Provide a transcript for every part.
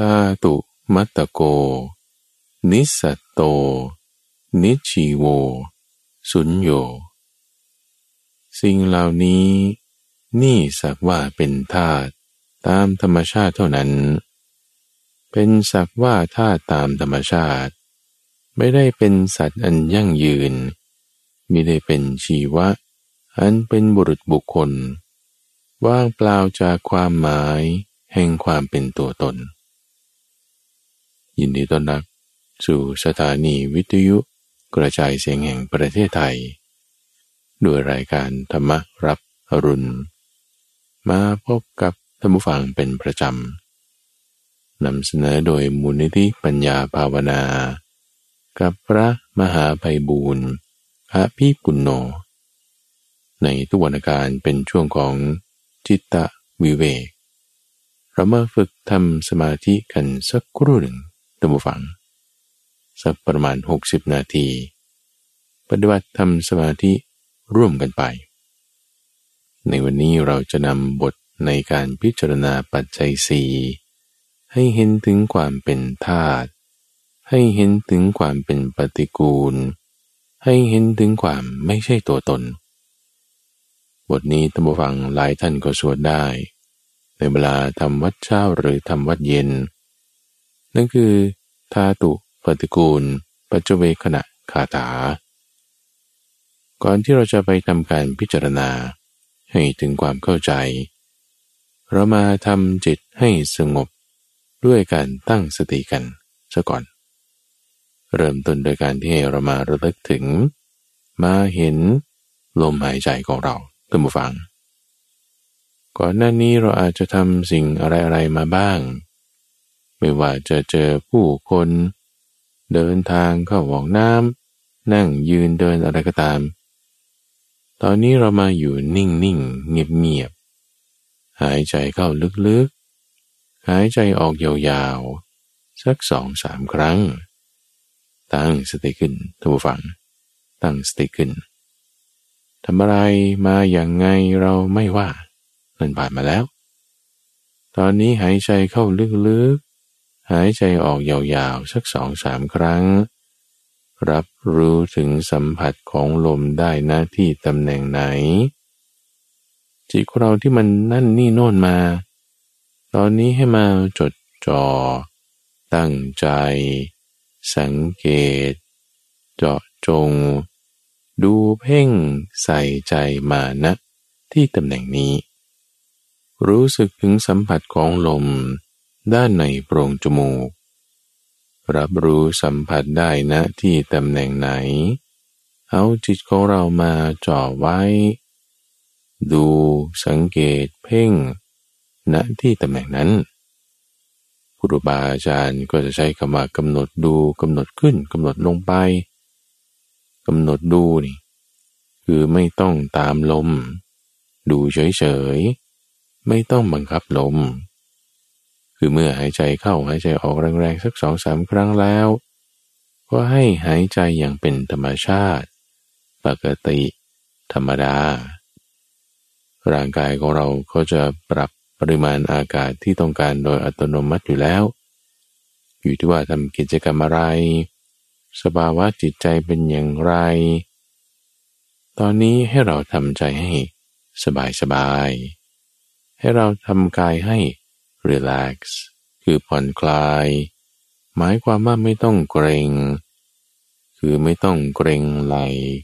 ธาตุมัตตโก นิสัตโต นิชีโว สุญโย สิ่งเหล่านี้ นี่สักว่าเป็นธาตุตามธรรมชาติเท่านั้น เป็นสักว่าธาตุตามธรรมชาติ ไม่ได้เป็นสัตว์อันยั่งยืนมิได้เป็นชีวะ อันเป็นบุรุษบุคคล ว่างเปล่าจากความหมายแห่งความเป็นตัวตน ยินดีต้อนรับสู่สถานีวิทยุกระจายเสียงแห่งประเทศไทย ด้วยรายการธรรมรับอรุณ มาพบกับท่านผู้ฟังเป็นประจำนำเสนอโดยมูลนิธิปัญญาภาวนา กับพระมหาภัยบูรณ์พระพี่กุณโญในทุกวันการเป็นช่วงของจิตตวิเวกเรามาฝึกทำสมาธิกันสักครู่หนึ่ง ตัมบูฟัง สักประมาณ 60 นาที ปฏิบัติทำสมาธิร่วมกันไป ในวันนี้เราจะนำบทในการพิจารณาปัจจัยสีให้เห็นถึงความเป็นธาตุให้เห็นถึงความเป็นปฏิกูล ให้เห็นถึงความไม่ใช่ตัวตน บทนี้ท่านฟังหลายท่านก็สวดได้ ในเวลาทำวัดเช้าหรือทำวัดเย็น นั่นคือ ธาตุปฏิกูล ปัจเจเวขณะคาถา ก่อนที่เราจะไปทำการพิจารณาให้ถึงความเข้าใจ เรามาทำจิตให้สงบด้วยการตั้งสติกันซะก่อน เริ่มต้นโดยการที่เรามาระลึกถึง มาเห็นลมหายใจของเราตัมบูฟัง ก่อนหน้านี้เราอาจจะทำสิ่งอะไรๆมาบ้าง ไม่ว่าจะเจอผู้คน เดินทางเข้าห้องน้ำนั่งยืนเดินอะไรก็ตาม ตอนนี้เรามาอยู่นิ่งๆเงียบหายใจเข้าลึกๆ หายใจออกยาวๆ สักสองสามครั้ง ตั้งสติขึ้นทุกฝัง ตั้งสติขึ้นทำอะไรมาอย่างไงเราไม่ว่ามันผ่านมาแล้ว ตอนนี้หายใจเข้าลึกๆ หายใจออกยาวๆ สักสองสามครั้ง รับรู้ถึงสัมผัสของลมได้หน้าที่ตำแหน่งไหน จิตของเราที่มันนั่นนี่โน่นมา ตอนนี้ให้มาจดจอ่อตั้งใจ สังเกต เจาะจง ดูเพ่งใส่ใจมานะที่ตำแหน่งนี้ รู้สึกถึงสัมผัสของลม ด้านในโพรงจมูก รับรู้สัมผัสได้นะที่ตำแหน่งไหน เอาจิตของเรามาจ่อไว้ ดูสังเกตเพ่งณที่ตำแหน่งนั้นครูบาอาจารย์ก็จะใช้คำว่ากำหนดดูกำหนดขึ้นกำหนดลงไปกำหนดดูนี่คือไม่ต้องตามลม ดูเฉยๆ ไม่ต้องบังคับลม คือเมื่อหายใจเข้าหายใจออกแรงๆสักสองสามครั้งแล้ว ก็ให้หายใจอย่างเป็นธรรมชาติ ปกติ ธรรมดา ร่างกายของเราก็จะปรับปริมาณอากาศที่ต้องการโดยอัตโนมัติอยู่แล้ว อยู่ที่ว่าทำกิจกรรมอะไร สภาวะจิตใจเป็นอย่างไร ตอนนี้ให้เราทำใจให้สบายสบาย ให้เราทำกายให้ relax คือผ่อนคลาย หมายความว่าไม่ต้องเกรง คือไม่ต้องเกรงไหล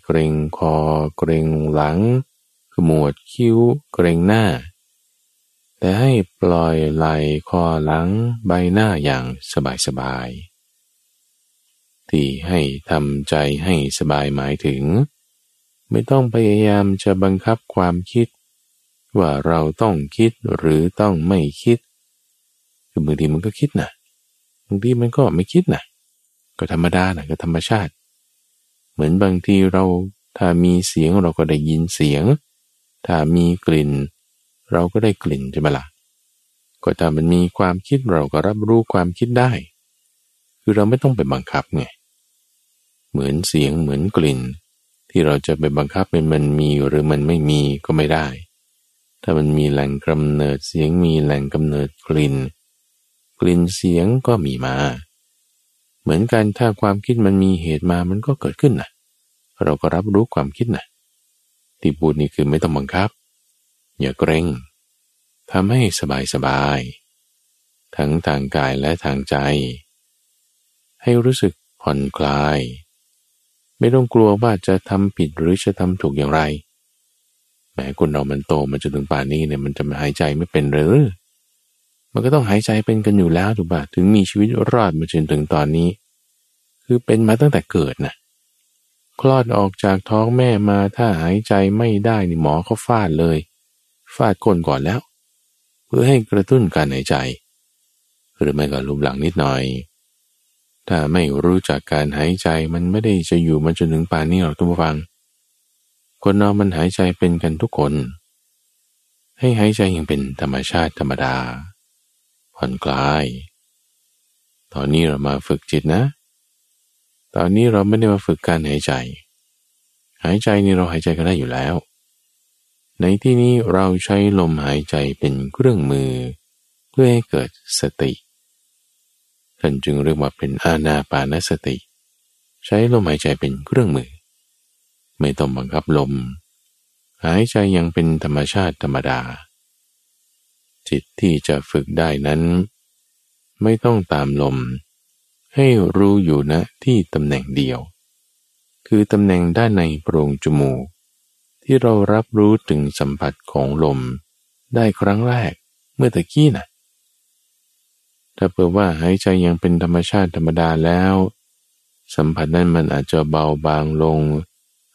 เกรงคอ เกรงหลังขมวดคิ้ว เกรงหน้า แต่ให้ปล่อยไหลคอหลังใบหน้าอย่างสบายๆที่ให้ทำใจให้สบายหมายถึง ไม่ต้องพยายามจะบังคับความคิด ว่าเราต้องคิดหรือต้องไม่คิด คือบางทีมันก็คิดนะบางทีมันก็ไม่คิดนะก็ธรรมดานะก็ธรรมชาติ เหมือนบางทีเราถ้ามีเสียงเราก็ได้ยินเสียง ถ้ามีกลิ่น เราก็ได้กลิ่นใช่ไหมละ่ะก็ถ้ามันมีความคิดเราก็รับรู้ความคิดได้ คือเราไม่ต้องไปบังคับไงเหมือนเสียงเหมือนกลิ่น ที่เราจะไปบังคับเป็นมันมีหรือมันไม่มีก็ไม่ได้ ถ้ามันมีแหล่งกำเนิดเสียงมีแหล่งกำเนิดกลิ่น กลิ่นเสียงก็มีมา เหมือนกันถ้าความคิดมันมีเหตุมามันก็เกิดขึ้นนะเราก็รับรู้ความคิดนะที่พูดนี่คือไม่ต้องบังคับ อย่าเกรงทำให้สบายสบาย ทั้งทางกายและทางใจ ให้รู้สึกผ่อนคลาย ไม่ต้องกลัวว่าจะทำผิดหรือจะทำถูกอย่างไรแม้คนเรามันโตมันจะถึงป่านนี้เนี่ยมันจะมาหายใจไม่เป็นหรือ มันก็ต้องหายใจเป็นกันอยู่แล้วถูกปะถึงมีชีวิตรอดมาจนถึงตอนนี้ คือเป็นมาตั้งแต่เกิดนะคลอดออกจากท้องแม่มาถ้าหายใจไม่ได้นี่หมอเขาฟาดเลย ฟาดก้นก่อนแล้ว เพื่อให้กระตุ้นการหายใจ หรือไม่ก็ลุมหลังนิดหน่อย ถ้าไม่รู้จักการหายใจมันไม่ได้จะอยู่มาจนถึงป่านนี้หรอกทุกฟัง คนเรามันหายใจเป็นกันทุกคน ให้หายใจอย่างเป็นธรรมชาติธรรมดา ผ่อนคลาย ตอนนี้เรามาฝึกจิตนะ ตอนนี้เราไม่ได้มาฝึกการหายใจ หายใจนี่เราหายใจกันได้อยู่แล้ว ในที่นี้เราใช้ลมหายใจเป็นเครื่องมือ เพื่อให้เกิดสติ ท่านจึงเรียกว่าเป็นอาณาปานสติ ใช้ลมหายใจเป็นเครื่องมือ ไม่ต้องบังคับลม หายใจยังเป็นธรรมชาติธรรมดา จิตที่จะฝึกได้นั้น ไม่ต้องตามลม ให้รู้อยู่ณนะที่ตำแหน่งเดียว คือตำแหน่งด้านในโพรงจมูก ที่เรารับรู้ถึงสัมผัสของลม ได้ครั้งแรกเมื่อตะกี้นะ่ะถ้าเผื่อว่าหายใจยังเป็นธรรมชาติธรรมดาแล้ว สัมผัสนั้นมันอาจจะเบาบางลง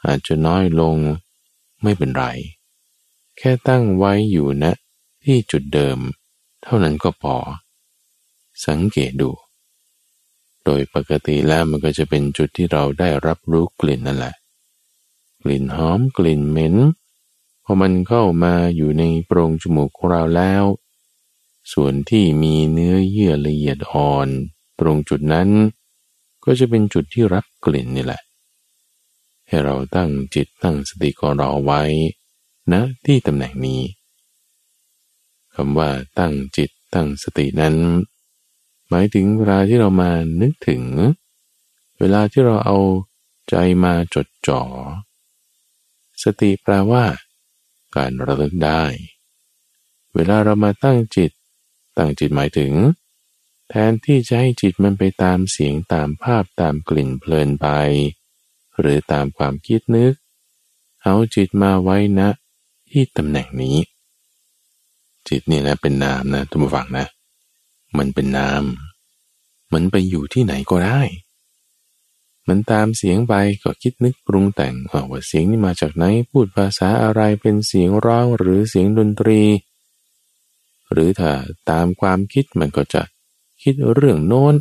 อาจจะน้อยลง ไม่เป็นไร แค่ตั้งไว้อยู่นะ ที่จุดเดิม เท่านั้นก็พอ สังเกตดู โดยปกติแล้วมันก็จะเป็นจุดที่เราได้รับรู้กลิ่นนั่นแหละ กลิ่นหอมกลิ่นเหม็นพอมันเข้ามาอยู่ในโพรงจมูกของเราแล้ว ส่วนที่มีเนื้อเยื่อละเอียดอ่อน ตรงจุดนั้น ก็จะเป็นจุดที่รับกลิ่นนี่แหละ ให้เราตั้งจิตตั้งสติของเราไว้นะที่ตำแหน่งนี้ คำว่าตั้งจิตตั้งสตินั้น หมายถึงเวลาที่เรามานึกถึง เวลาที่เราเอาใจมาจดจ่อ สติแปลว่า การระลึกได้ เวลาเรามาตั้งจิต ตั้งจิตหมายถึง แทนที่จะให้จิตมันไปตามเสียงตามภาพตามกลิ่นเพลินไป หรือตามความคิดนึก เอาจิตมาไว้นะที่ตำแหน่งนี้ จิตเนี่ยนะเป็นนามนะทุกฝังนะ มันเป็นนาม มันไปอยู่ที่ไหนก็ได้ มันตามเสียงไปก็คิดนึกปรุงแต่งว่าเสียงนี้มาจากไหนพูดภาษาอะไรเป็นเสียงร้องหรือเสียงดนตรี หรือถ้าตามความคิดมันก็จะคิดเรื่องโน้น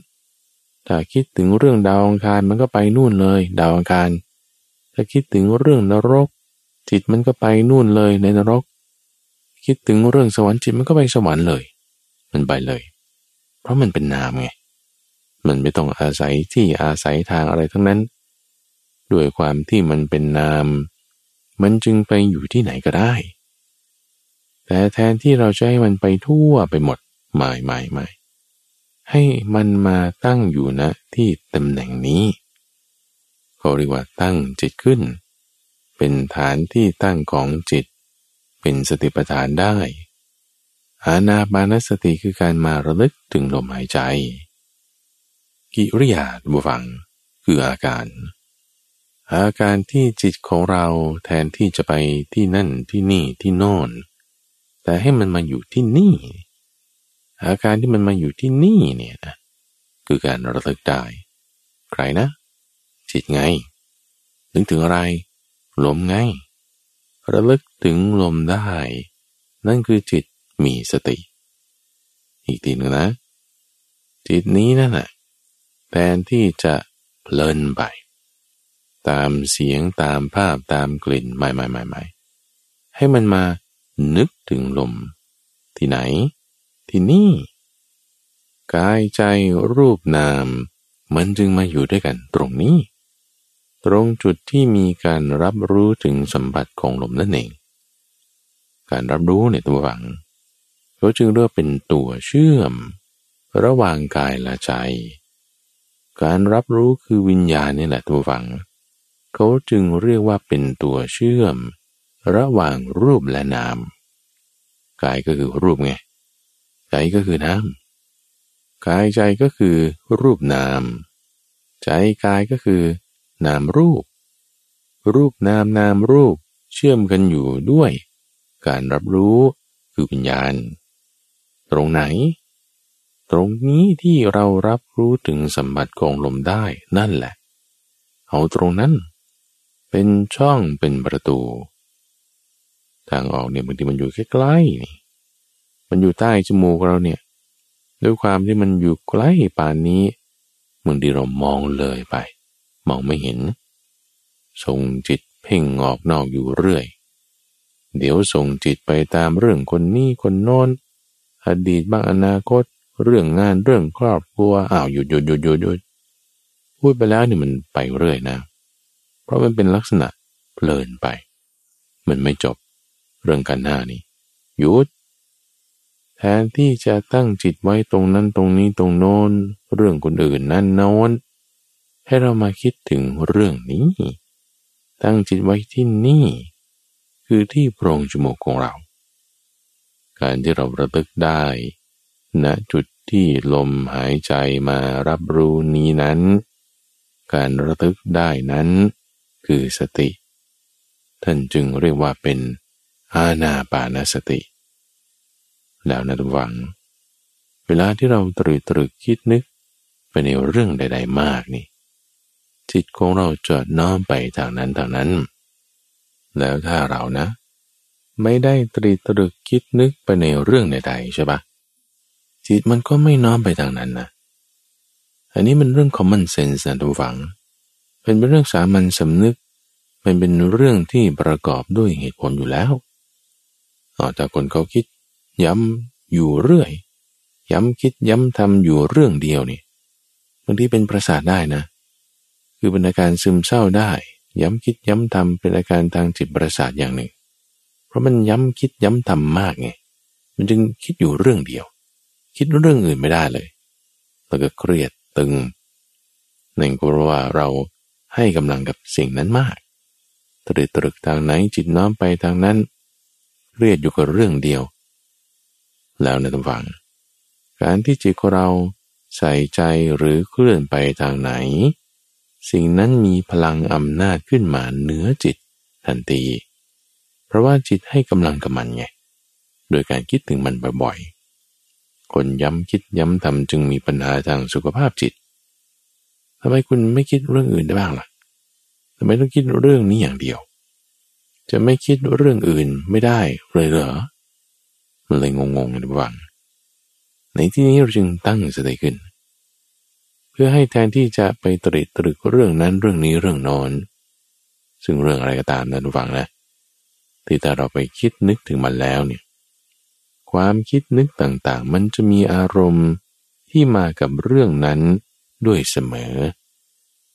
ถ้าคิดถึงเรื่องดาวอังคารมันก็ไปนู่นเลย ดาวอังคาร ถ้าคิดถึงเรื่องนรก จิตมันก็ไปนู่นเลยในนรก คิดถึงเรื่องสวรรค์จิตมันก็ไปสวรรค์เลย มันไปเลย เพราะมันเป็นนามไง มันไม่ต้องอาศัยที่อาศัยทางอะไรทั้งนั้น ด้วยความที่มันเป็นนาม มันจึงไปอยู่ที่ไหนก็ได้ แต่แทนที่เราจะให้มันไปทั่วไปหมดไม่ไม่ไม่ให้มันมาตั้งอยู่นะที่ตำแหน่งนี้เขาเรียกว่าตั้งจิตขึ้น เป็นฐานที่ตั้งของจิต เป็นสติปัฏฐานได้อานาบานสติคือการมาระลึกถึงลมหายใจ กิริยาบุฟัง คืออาการ อาการที่จิตของเราแทนที่จะไปที่นั่นที่นี่ที่โน่น แต่ให้มันมาอยู่ที่นี่ อาการที่มันมาอยู่ที่นี่เนี่ยนะคือการระลึกได้ ใครนะ จิตไงนึกถึงอะไรลมไง ระลึกถึงลมได้ นั่นคือจิตมีสติ อีกทีหนึ่งนะ จิตนี้นั่นแหละแทนที่จะเพลินไป ตามเสียงตามภาพตามกลิ่นไม่ไม่ไม่ไม่ให้มันมานึกถึงลม ที่ไหน ที่นี่ กายใจรูปนาม มันจึงมาอยู่ด้วยกันตรงนี้ ตรงจุดที่มีการรับรู้ถึงสัมผัสของลมนั่นเอง การรับรู้ในตัวฝังเขาจึงเรียกเป็นตัวเชื่อม ระหว่างกายและใจ การรับรู้คือวิญญาณนี่แหละทุกฝัง เขาจึงเรียกว่าเป็นตัวเชื่อม ระหว่างรูปและนาม กายก็คือรูปไง ใจก็คือน้ำกายใจก็คือรูปนาม ใจกายก็คือ นามรูป รูปนามนามรูปเชื่อมกันอยู่ด้วย การรับรู้คือวิญญาณ ตรงไหน ตรงนี้ที่เรารับรู้ถึงสัมผัสของลมได้นั่นแหละ เอาตรงนั้น เป็นช่องเป็นประตู ทางออกเนี่ยบางทีมันอยู่ใกล้ๆนี่มันอยู่ใต้จมูกเราเนี่ย ด้วยความที่มันอยู่ใกล้ป่านนี้บางทีเรามองเลยไป มองไม่เห็น ส่งจิตเพ่งออกนอกอยู่เรื่อย เดี๋ยวส่งจิตไปตามเรื่องคนนี้คนโน้น อดีตบ้างอนาคต เรื่องงานเรื่องครอบครัวอ้าวหยุดหยุดหยุดหยุดหยุดพูดไปแล้วนี่มันไปเรื่อยนะ เพราะมันเป็นลักษณะเพลินไป มันไม่จบเรื่องกันหน้านี่หยุดแทนที่จะตั้งจิตไว้ตรงนั้นตรงนี้ตรงโน้น เรื่องคนอื่นนั่นโน้น ให้เรามาคิดถึงเรื่องนี้ ตั้งจิตไว้ที่นี่ คือที่โพรงจมูกของเรา การที่เราระลึกได้ณจุดที่ลมหายใจมารับรู้นี้นั้น การระลึกได้นั้นคือสติ ท่านจึงเรียกว่าเป็นอาณาปานสติ แล้วนะทุกฝัง เวลาที่เราตรึกตรึกคิดนึกไปในเรื่องใด ๆ มากนี่ จิตของเราจะน้อมไปทางนั้นทางนั้น แล้วถ้าเรานะ ไม่ได้ตรีตรึกคิดนึกไปในเรื่องใดๆใช่ปะจิตมันก็ไม่น้อมไปทางนั้นนะอันนี้มันเรื่อง common sense นะทุกฝัง เป็นเรื่องสามัญสำนึก มันเป็นเรื่องที่ประกอบด้วยเหตุผลอยู่แล้วออแต่คนเขาคิด ย้ำอยู่เรื่อย ย้ำคิดย้ำทำอยู่เรื่องเดียวนี่บางทีเป็นประสาทได้นะ คือเป็นอาการซึมเศร้าได้ ย้ำคิดย้ำทำเป็นอาการทางจิตประสาทอย่างหนึ่ง เพราะมันย้ำคิดย้ำทำมากไงมันจึงคิดอยู่เรื่องเดียว คิดเรื่องอื่นไม่ได้เลยแล้วก็เครียดตึงนั่นก็เพราะว่าเราให้กำลังกับสิ่งนั้นมากตรึกตรึกทางไหนจิตน้อมไปทางนั้นเครียดอยู่กับเรื่องเดียว แล้วในตำฝัง การที่จิตของเราใส่ใจหรือเคลื่อนไปทางไหน สิ่งนั้นมีพลังอำนาจขึ้นมาเหนือจิตทันที เพราะว่าจิตให้กำลังกับมันไง โดยการคิดถึงมันบ่อยๆ คนย้ำคิดย้ำทำจึงมีปัญหาทางสุขภาพจิตทำไมคุณไม่คิดเรื่องอื่นได้บ้างล่ะทำไมต้องคิดเรื่องนี้อย่างเดียว จะไม่คิดเรื่องอื่นไม่ได้เลยเหรอ มันเลยงงๆระหว่างในที่นี้เราจึงตั้งสติขึ้น พื่อให้แทนที่จะไปตริตรึกเรื่องนั้นเรื่องนี้เรื่องนอน ซึ่งเรื่องอะไรก็ตามนะทุกฝังนะที่ถ้าเราไปคิดนึกถึงมันแล้วเนี่ยความคิดนึกต่างๆ มันจะมีอารมณ์ที่มากับเรื่องนั้นด้วยเสมอ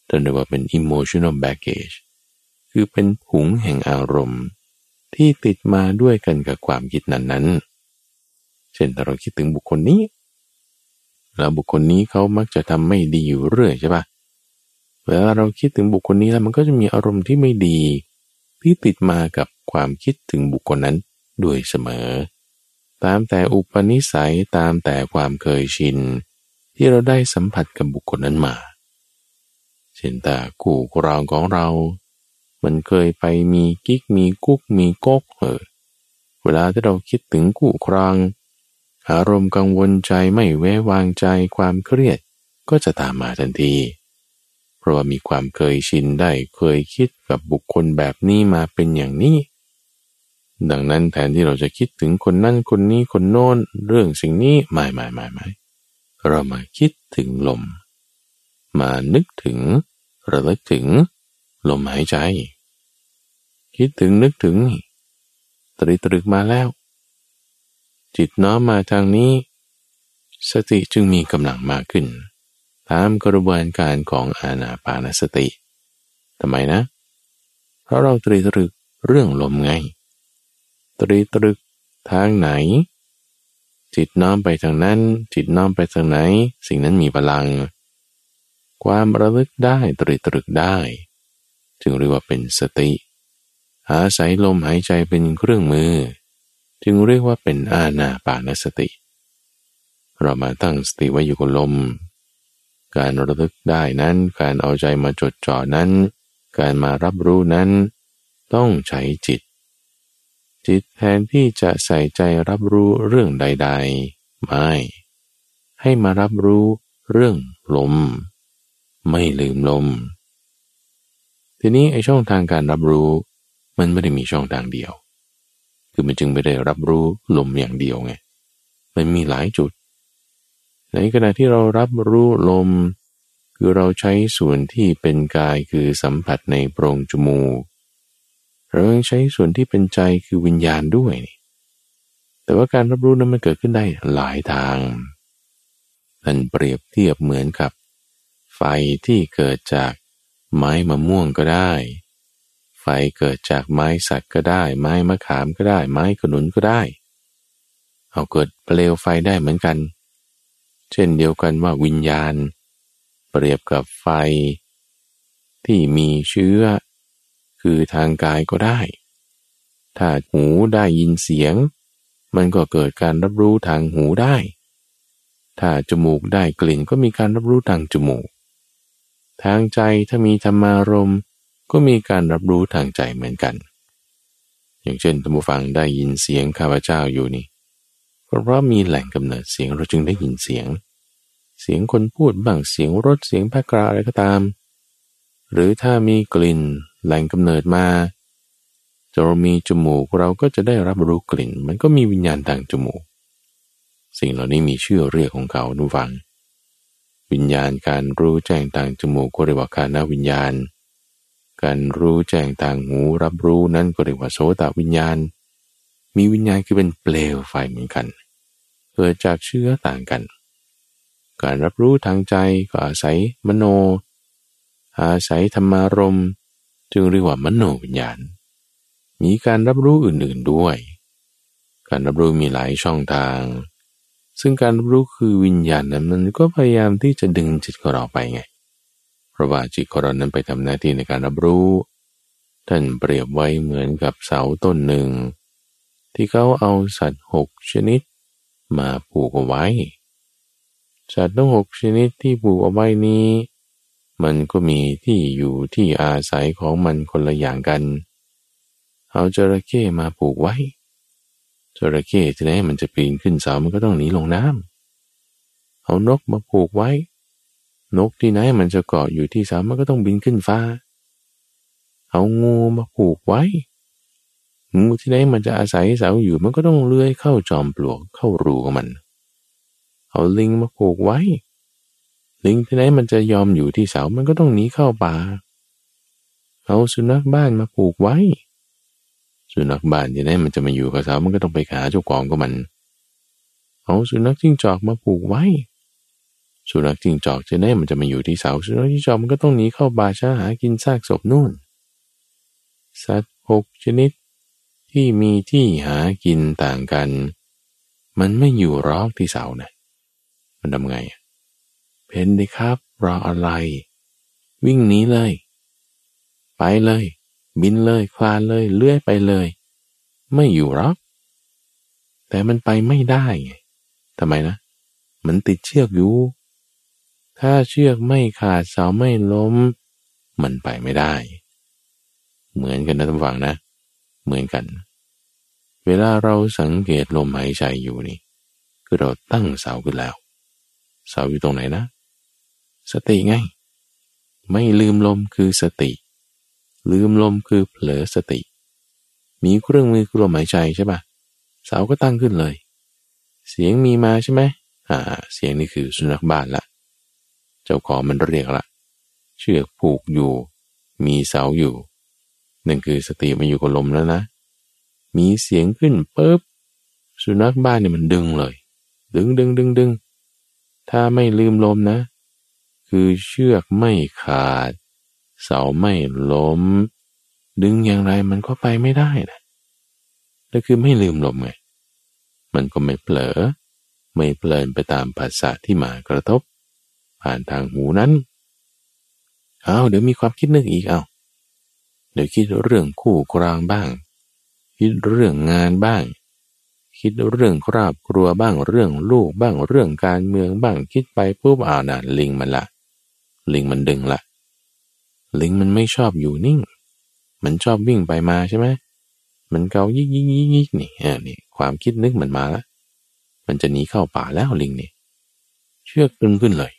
เรียกว่าเป็น emotional baggage คือเป็นผงแห่งอารมณ์ ที่ติดมาด้วยกันกับความคิดนั้นๆ เช่นถ้าเราคิดถึงบุคคลนี้ แล้วบุคคลนี้เขามักจะทำไม่ดีอยู่เรื่อยใช่ปะเวลาเราคิดถึงบุคคลนี้แล้วมันก็จะมีอารมณ์ที่ไม่ดีที่ติดมากับความคิดถึงบุคคลนั้นด้วยเสมอ ตามแต่อุปนิสัยตามแต่ความเคยชิน ที่เราได้สัมผัสกับบุคคลนั้นมาเช่นแต่กู่ครองของเรา มันเคยไปมีกิ๊กมีกุ๊กมีก๊กเออเวลาที่เราคิดถึงกู่ครอง อารมณ์กังวลใจไม่แว้วางใจความเครียดก็จะตามมาทันที เพราะว่ามีความเคยชินได้เคยคิดกับบุคคลแบบนี้มาเป็นอย่างนี้ ดังนั้นแทนที่เราจะคิดถึงคนนั่นคนนี้คนโน้นเรื่องสิ่งนี้ไม่ไม่ไม่ไม่เรามาคิดถึงลม มานึกถึงระลึกถึงลมหายใจ คิดถึงนึกถึงตรีตรึกมาแล้ว จิตน้อมมาทางนี้ สติจึงมีกำลังมากขึ้น ตามกระบวนการของอาณาปานสติทำไมนะ เพราะเราตรีตรึกเรื่องลมไง ตรีตรึกทางไหน จิตน้อมไปทางนั้น จิตน้อมไปทางไหน สิ่งนั้นมีพลัง ความระลึกได้ตรึกตรึกได้ จึงเรียกว่าเป็นสติ อาศัยลมหายใจเป็นเครื่องมือ จึงเรียกว่าเป็นอาณาปานสติ เรามาตั้งสติไว้อยู่กับลม การระลึกได้นั้น การเอาใจมาจดจ่อนั้น การมารับรู้นั้น ต้องใช้จิต จิตแทนที่จะใส่ใจรับรู้เรื่องใด ๆ ไม่ ให้มารับรู้เรื่องลม ไม่ลืมลม ทีนี้ไอช่องทางการรับรู้มันไม่ได้มีช่องทางเดียว คือมันจึงไม่ได้รับรู้ลมอย่างเดียวไง มันมีหลายจุด ในขณะที่เรารับรู้ลม คือเราใช้ส่วนที่เป็นกายคือสัมผัสในโพรงจมูก เรายังใช้ส่วนที่เป็นใจคือวิญญาณด้วย แต่ว่าการรับรู้นั้นมันเกิดขึ้นได้หลายทางท่นเปรียบเทียบเหมือนกับ ไฟที่เกิดจากไม้มะม่วงก็ได้ ไฟเกิดจากไม้สักก็ได้ ไม้มะขามก็ได้ ไม้ขนุนก็ได้ เอาเกิดเปลวไฟได้เหมือนกัน เช่นเดียวกันว่าวิญญาณ เปรียบกับไฟ ที่มีเชื้อ คือทางกายก็ได้ ถ้าหูได้ยินเสียง มันก็เกิดการรับรู้ทางหูได้ ถ้าจมูกได้กลิ่นก็มีการรับรู้ทางจมูก ทางใจถ้ามีธรรมารม ก็มีการรับรู้ทางใจเหมือนกัน อย่างเช่นท่านผู้ฟังได้ยินเสียงข้าพเจ้าอยู่นี่เพราะมีแหล่งกำเนิดเสียงเราจึงได้ยินเสียง เสียงคนพูดบ้างเสียงรถเสียงแพกราอะไรก็ตาม หรือถ้ามีกลิ่นแหล่งกำเนิดมาจะมีจมูกเราก็จะได้รับรู้กลิ่น มันก็มีวิญญาณทางจมูก สิ่งเหล่านี้มีชื่อเรียกของเขาดูฟัง วิญญาณการรู้แจ้งทางจมูกก็เรียกว่าคานวิญญาณ การรู้แจ้งทางหูรับรู้นั้นก็เรียกว่าโสตวิญญาณ มีวิญญาณคือเป็นเปลวไฟเหมือนกัน เกิดจากเชื้อต่างกัน การรับรู้ทางใจก็อาศัยมโน อาศัยธรรมารมจึงเรียกว่ามโนวิญญาณ มีการรับรู้อื่นๆด้วย การรับรู้มีหลายช่องทาง ซึ่งการรับรู้คือวิญญาณนั้นมันก็พยายามที่จะดึงจิตของเราไปไง เพราะว่าจิตของเรานั้นไปทำหน้าที่ในการรับรู้ ท่านเปรียบไว้เหมือนกับเสาต้นหนึ่ง ที่เขาเอาสัตว์หกชนิดมาผูกเอาไว้ สัตว์ทั้งหกชนิดที่ผูกเอาไว้นี้ มันก็มีที่อยู่ที่อาศัยของมันคนละอย่างกัน เอาจระเข้มาผูกไว้จระเข้ที่ไหนมันจะปีนขึ้นเสามันก็ต้องหนีลงน้ำเอานกมาผูกไว้ นกที่ไหนมันจะเกาะอยู่ที่เสามันก็ต้องบินขึ้นฟ้า เอางูมาผูกไว้งูที่ไหนมันจะอาศัยเสาอยู่มันก็ต้องเลื้อยเข้าจอมปลวกเข้ารูของมัน เอาลิงมาผูกไว้ ลิงที่ไหนมันจะยอมอยู่ที่เสามันก็ต้องหนีเข้าป่า เอาสุนัขบ้านมาผูกไว้ สุนัขบ้านที่ไหนมันจะมาอยู่กับเสามันก็ต้องไปหาเจ้าของก็มัน เอาสุนัขจิ้งจอกมาผูกไว้ สุนัขจิงจอกจะไหนมันจะมาอยู่ที่เสาสุนัขจิงจอกมันก็ต้องหนีเข้าป่าช้าหากินซากศพนู่น สัตว์หกชนิดที่มีที่หากินต่างกัน มันไม่อยู่รอกที่เสานะมันทำไงอะเพนดีครับรออะไร วิ่งหนีเลย ไปเลย บินเลยคลานเลยเลื่อยไปเลย ไม่อยู่รอก แต่มันไปไม่ได้ไงทำไมนะ มันติดเชือกอยู่ ถ้าเชือกไม่ขาดเสาไม่ล้ม มันไปไม่ได้ เหมือนกันนะท่านฟังนะ เหมือนกัน เวลาเราสังเกตลมหายใจอยู่นี่ คือเราตั้งเสาขึ้นแล้ว เสาอยู่ตรงไหนนะ สติไง ไม่ลืมลมคือสติ ลืมลมคือเผลอสติ มีเครื่องมือคือลมหายใจใช่ปะเสาก็ตั้งขึ้นเลย เสียงมีมาใช่ไหมอ่า เสียงนี่คือสุนัขบ้านละ จ้าของมันเรียกละ เชือกผูกอยู่ มีเสาอยู่นั่นคือสติมาอยู่กับลมแล้วนะ มีเสียงขึ้นปุ๊บสุนัขบ้านเนี่ยมันดึงเลย ดึงดึงดึงดึงถ้าไม่ลืมลมนะ คือเชือกไม่ขาด เสาไม่ล้ม ดึงอย่างไรมันก็ไปไม่ได้นะนั่นคือไม่ลืมลมไงมันก็ไม่เผลอ ไม่เพลินไปตามภาษาที่มากระทบ ผ่านทางหูนั้นเอาเดี๋ยวมีความคิดนึกอีกเอาเดี๋ยวคิดเรื่องคู่ครางบ้าง คิดเรื่องงานบ้าง คิดเรื่องครอบครัวบ้างเรื่องลูกบ้างเรื่องการเมืองบ้างคิดไปปุ๊บอ่านะลิงมันละ ลิงมันดึงละลิงมันไม่ชอบอยู่นิ่ง มันชอบวิ่งไปมาใช่ไหมมันเกายิกยิกยิกยิกนี่เออนี่ความคิดนึกมันมาล้วมันจะหนีเข้าป่าแล้วลิงนี่เชือกตึงขึ้นเลย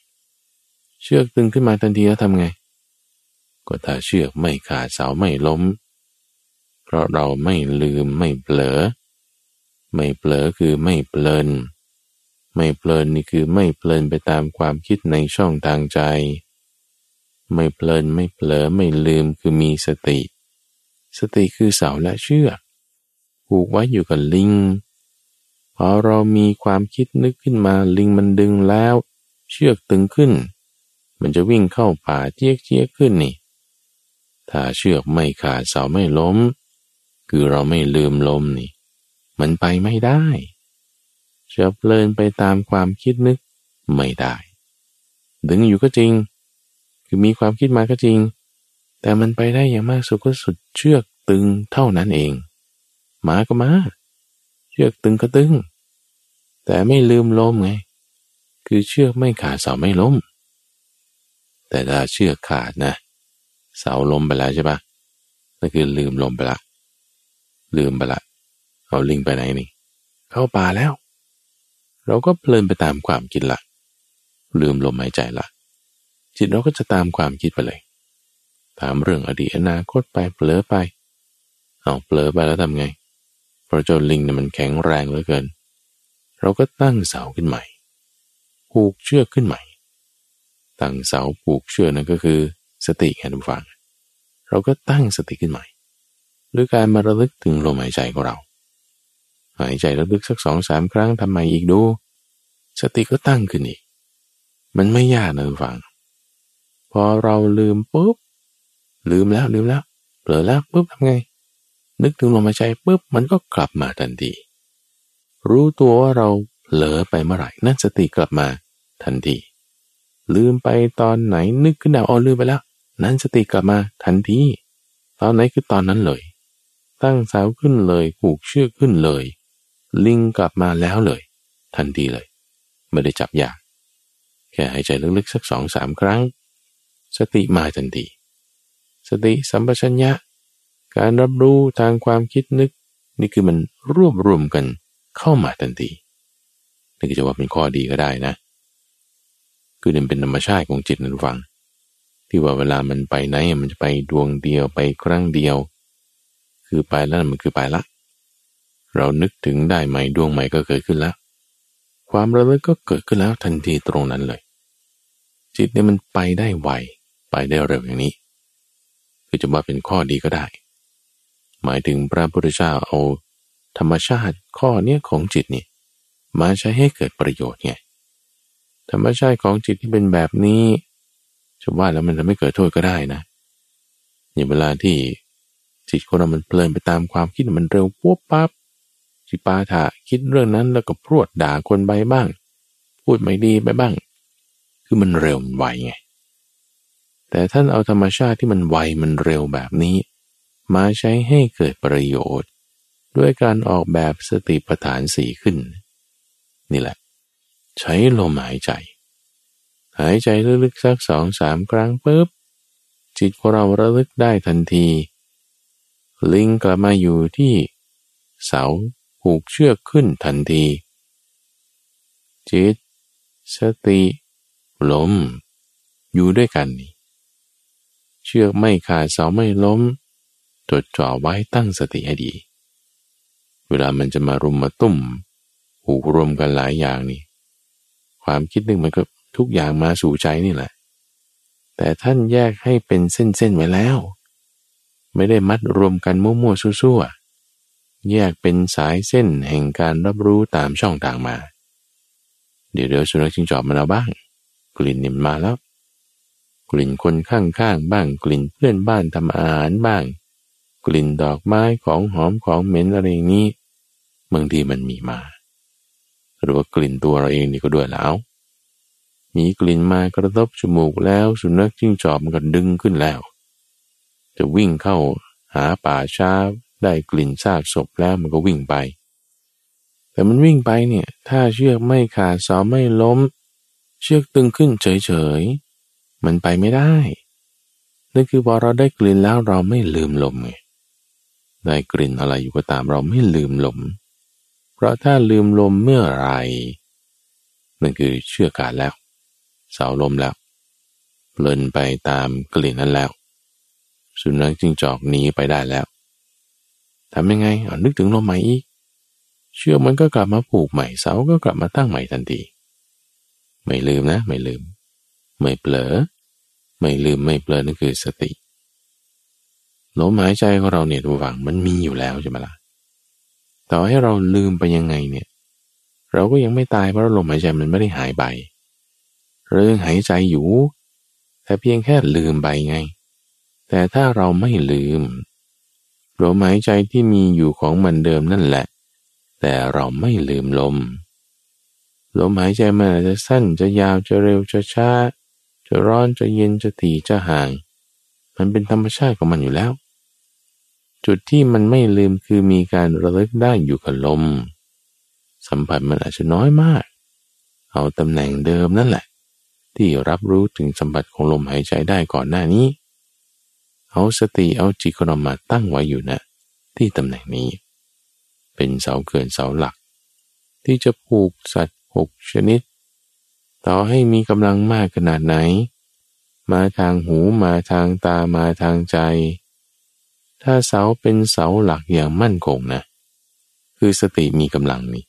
เชือกตึงขึ้นมาทันทีแล้วทำไง ก็ถ้าเชือกไม่ขาดเสาไม่ล้ม เพราะเราไม่ลืมไม่เผลอ ไม่เผลอคือไม่เพลิน ไม่เพลินนี่คือไม่เพลินไปตามความคิดในช่องทางใจ ไม่เพลินไม่เผลอไม่ลืมคือมีสติ สติคือเสาและเชือกผูกไว้อยู่กับลิงพอเรามีความคิดนึกขึ้นมาลิงมันดึงแล้ว เชือกตึงขึ้น มันจะวิ่งเข้าป่าเจี๊ยกเจี๊ยกขึ้นนี่ ถ้าเชือกไม่ขาดเสาไม่ล้ม คือเราไม่ลืมลมนี่ มันไปไม่ได้จะเพลินไปตามความคิดนึกไม่ได้ ดึงอยู่ก็จริง คือมีความคิดมาก็จริง แต่มันไปได้อย่างมากสุดก็สุดเชือกตึงเท่านั้นเองมาก็มาเชือกตึงก็ตึง แต่ไม่ลืมล้มไง คือเชือกไม่ขาดเสาไม่ล้ม แต่ถ้าเชือกขาดนะ เสาล้มไปแล้วใช่ปะนั่นคือลืมลมไปละ ลืมไปละ เอาลิงไปไหนนี่ เข้าป่าแล้ว เราก็เพลินไปตามความคิดละ ลืมลมหายใจละ จิตเราก็จะตามความคิดไปเลย ตามเรื่องอดีตอนาคตไปเผลอไป เอาเผลอไปแล้วทำไงพราะเจ้าลิงเนี่ยมันแข็งแรงเหลือเกิน เราก็ตั้งเสาขึ้นใหม่ ผูกเชือกขึ้นใหม่ ตั้งเสาผูกเชือกนั่นก็คือสติไงทุกฝัง เราก็ตั้งสติขึ้นใหม่ด้วยการมาระลึกถึงลมหายใจของเรา หายใจระลึกสักสองสามครั้งทำใหม่อีกดู สติก็ตั้งขึ้นอีก มันไม่ยากนะทุกฝัง พอเราลืมปุ๊บ ลืมแล้วลืมแล้วเผลอแล้วปุ๊บทำไง นึกถึงลมหายใจปุ๊บมันก็กลับมาทันที รู้ตัวว่าเราเผลอไปเมื่อไหร่นั่นสติกลับมาทันที ลืมไปตอนไหนนึกขึ้นได้อ๋อลืมไปแล้ว นั่นสติกลับมาทันทีตอนไหนคือตอนนั้นเลย ตั้งเสาขึ้นเลยผูกเชือกขึ้นเลย ลิงกลับมาแล้วเลย ทันทีเลย ไม่ได้จับยากแค่หายใจลึกๆสักสองสามครั้ง สติมาทันทีสติสัมปชัญญะ การรับรู้ทางความคิดนึก นี่คือมันรวบรวมกันเข้ามาทันทีนี่ก็จะว่าเป็นข้อดีก็ได้นะ คือมันเป็นธรรมชาติของจิตนั่นฟัง ที่ว่าเวลามันไปไหนมันจะไปดวงเดียวไปครั้งเดียว คือไปแล้วมันคือไปละ เรานึกถึงได้ใหม่ดวงใหม่ก็เกิดขึ้นแล้ว ความระลึกก็เกิดขึ้นแล้วทันทีตรงนั้นเลย จิตเนี่ยมันไปได้ไวไปได้เร็วอย่างนี้ คือจะว่าเป็นข้อดีก็ได้ หมายถึงพระพุทธเจ้าเอาธรรมชาติข้อเนี้ยของจิตนี่มาใช้ให้เกิดประโยชน์ไง ธรรมชาติของจิตที่เป็นแบบนี้จะว่าแล้วมันจะไม่เกิดโทษก็ได้นะอย่างเวลาที่จิตคนเรามันเพลินไปตามความคิดมันเร็วปุ๊บปั๊บจิปาถะคิดเรื่องนั้นแล้วก็พรวดด่าคนไปบ้าง พูดไม่ดีไปบ้าง คือมันเร็วมันไวไง แต่ท่านเอาธรรมชาติที่มันไวมันเร็วแบบนี้ มาใช้ให้เกิดประโยชน์ ด้วยการออกแบบสติปัฏฐานสีขึ้น นี่แหละ ใช้ลมหายใจ หายใจลึกๆสักสองสามครั้งปุ๊บ จิตของเราระลึกได้ทันที ลิงกลับมาอยู่ที่เสาผูกเชือกขึ้นทันที จิต สติ ลม อยู่ด้วยกันนี่เชือกไม่ขาดเสาไม่ล้ม จดจ่อไว้ตั้งสติให้ดี เวลามันจะมารุมมาตุ้มหูกรวมกันหลายอย่างนี่ ความคิดนึงมันก็ทุกอย่างมาสู่ใจนี่แหละ แต่ท่านแยกให้เป็นเส้นๆไว้แล้ว ไม่ได้มัดรวมกันมั่วๆซั่วๆแยกเป็นสายเส้นแห่งการรับรู้ตามช่องทางมา เดี๋ยวเดี๋ยวสุนัขจิงจอบมาแล้วบ้าง กลิ่นนิ่มมาแล้ว กลิ่นคนข้างๆบ้าง กลิ่นเพื่อนบ้านทำอาหารบ้าง กลิ่นดอกไม้ของหอมของเหม็นอะไรอย่างนี้บางทีมันมีมา หรือว่ากลิ่นตัวเราเองนี่ก็ด้วยแล้ว มีกลิ่นมากระทบจมูกแล้วสุนัขจิ้งจอกมันก็ดึงขึ้นแล้ว จะวิ่งเข้าหาป่าช้าได้กลิ่นซากศพแล้วมันก็วิ่งไป แต่มันวิ่งไปเนี่ย ถ้าเชือกไม่ขาดเสาไม่ล้ม เชือกตึงขึ้นเฉยๆ มันไปไม่ได้นั่นคือพอเราได้กลิ่นแล้วเราไม่ลืมลมไงได้กลิ่นอะไรอยู่ก็ตามเราไม่ลืมลม ราะถ้าลืมลมเมื่อไรนั่นคือเชื่อการแล้ว เสาลมแล้วเพลินไปตามกลิ่นนั้นแล้ว สุนัขจิงจอกหนีไปได้แล้วทำยังไงอานึกถึงลมใหม่อีก เชื่อมันก็กลับมาผูกใหม่เสาก็กลับมาตั้งใหม่ทันที ไม่ลืมนะ ไม่ลืม ไม่เผลอ ไม่ลืมไม่เผลอนั่นคือสติลมหายใจของเราเนี่ยทุกฝังมันมีอยู่แล้วใช่ไหมละ่ะ ต่อให้เราลืมไปยังไงเนี่ย เราก็ยังไม่ตายเพราะลมหายใจมันไม่ได้หายไปเรื่องหายใจอยู่ แต่เพียงแค่ลืมไปไง แต่ถ้าเราไม่ลืมลมหายใจที่มีอยู่ของมันเดิมนั่นแหละ แต่เราไม่ลืมลม ลมหายใจมันอาจจะสั้นจะยาวจะเร็วจะช้าจะร้อนจะเย็นจะถี่จะห่าง มันเป็นธรรมชาติของมันอยู่แล้ว จุดที่มันไม่ลืมคือมีการระลึกได้อยู่กับลม สัมผัสมันอาจจะน้อยมาก เอาตำแหน่งเดิมนั่นแหละ ที่รับรู้ถึงสัมผัสของลมหายใจได้ก่อนหน้านี้ เอาสติเอาจิตเรามาตั้งไว้อยู่นะ ที่ตำแหน่งนี้ เป็นเสาเกินเสาหลัก ที่จะผูกสัตว์หกชนิด ต่อให้มีกำลังมากขนาดไหน มาทางหูมาทางตามาทางใจ ถ้าเสาเป็นเสาหลักอย่างมั่นคงนะ คือสติมีกำลังนี่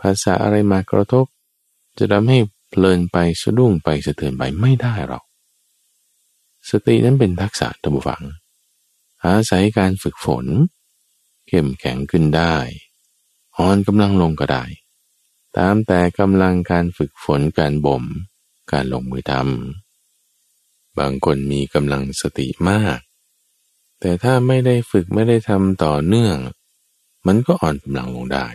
ภาษาอะไรมากระทบ จะทำให้เพลินไปสะดุ้งไปสะเทือนไปไม่ได้หรอกสตินั้นเป็นทักษะตัมฝัง อาศัยการฝึกฝน เข้มแข็งขึ้นได้อ่อนกำลังลงก็ได้ ตามแต่กำลังการฝึกฝนการบ่ม การลงมือทำบางคนมีกำลังสติมาก แต่ถ้าไม่ได้ฝึกไม่ได้ทำต่อเนื่อง มันก็อ่อนกำลังลงได้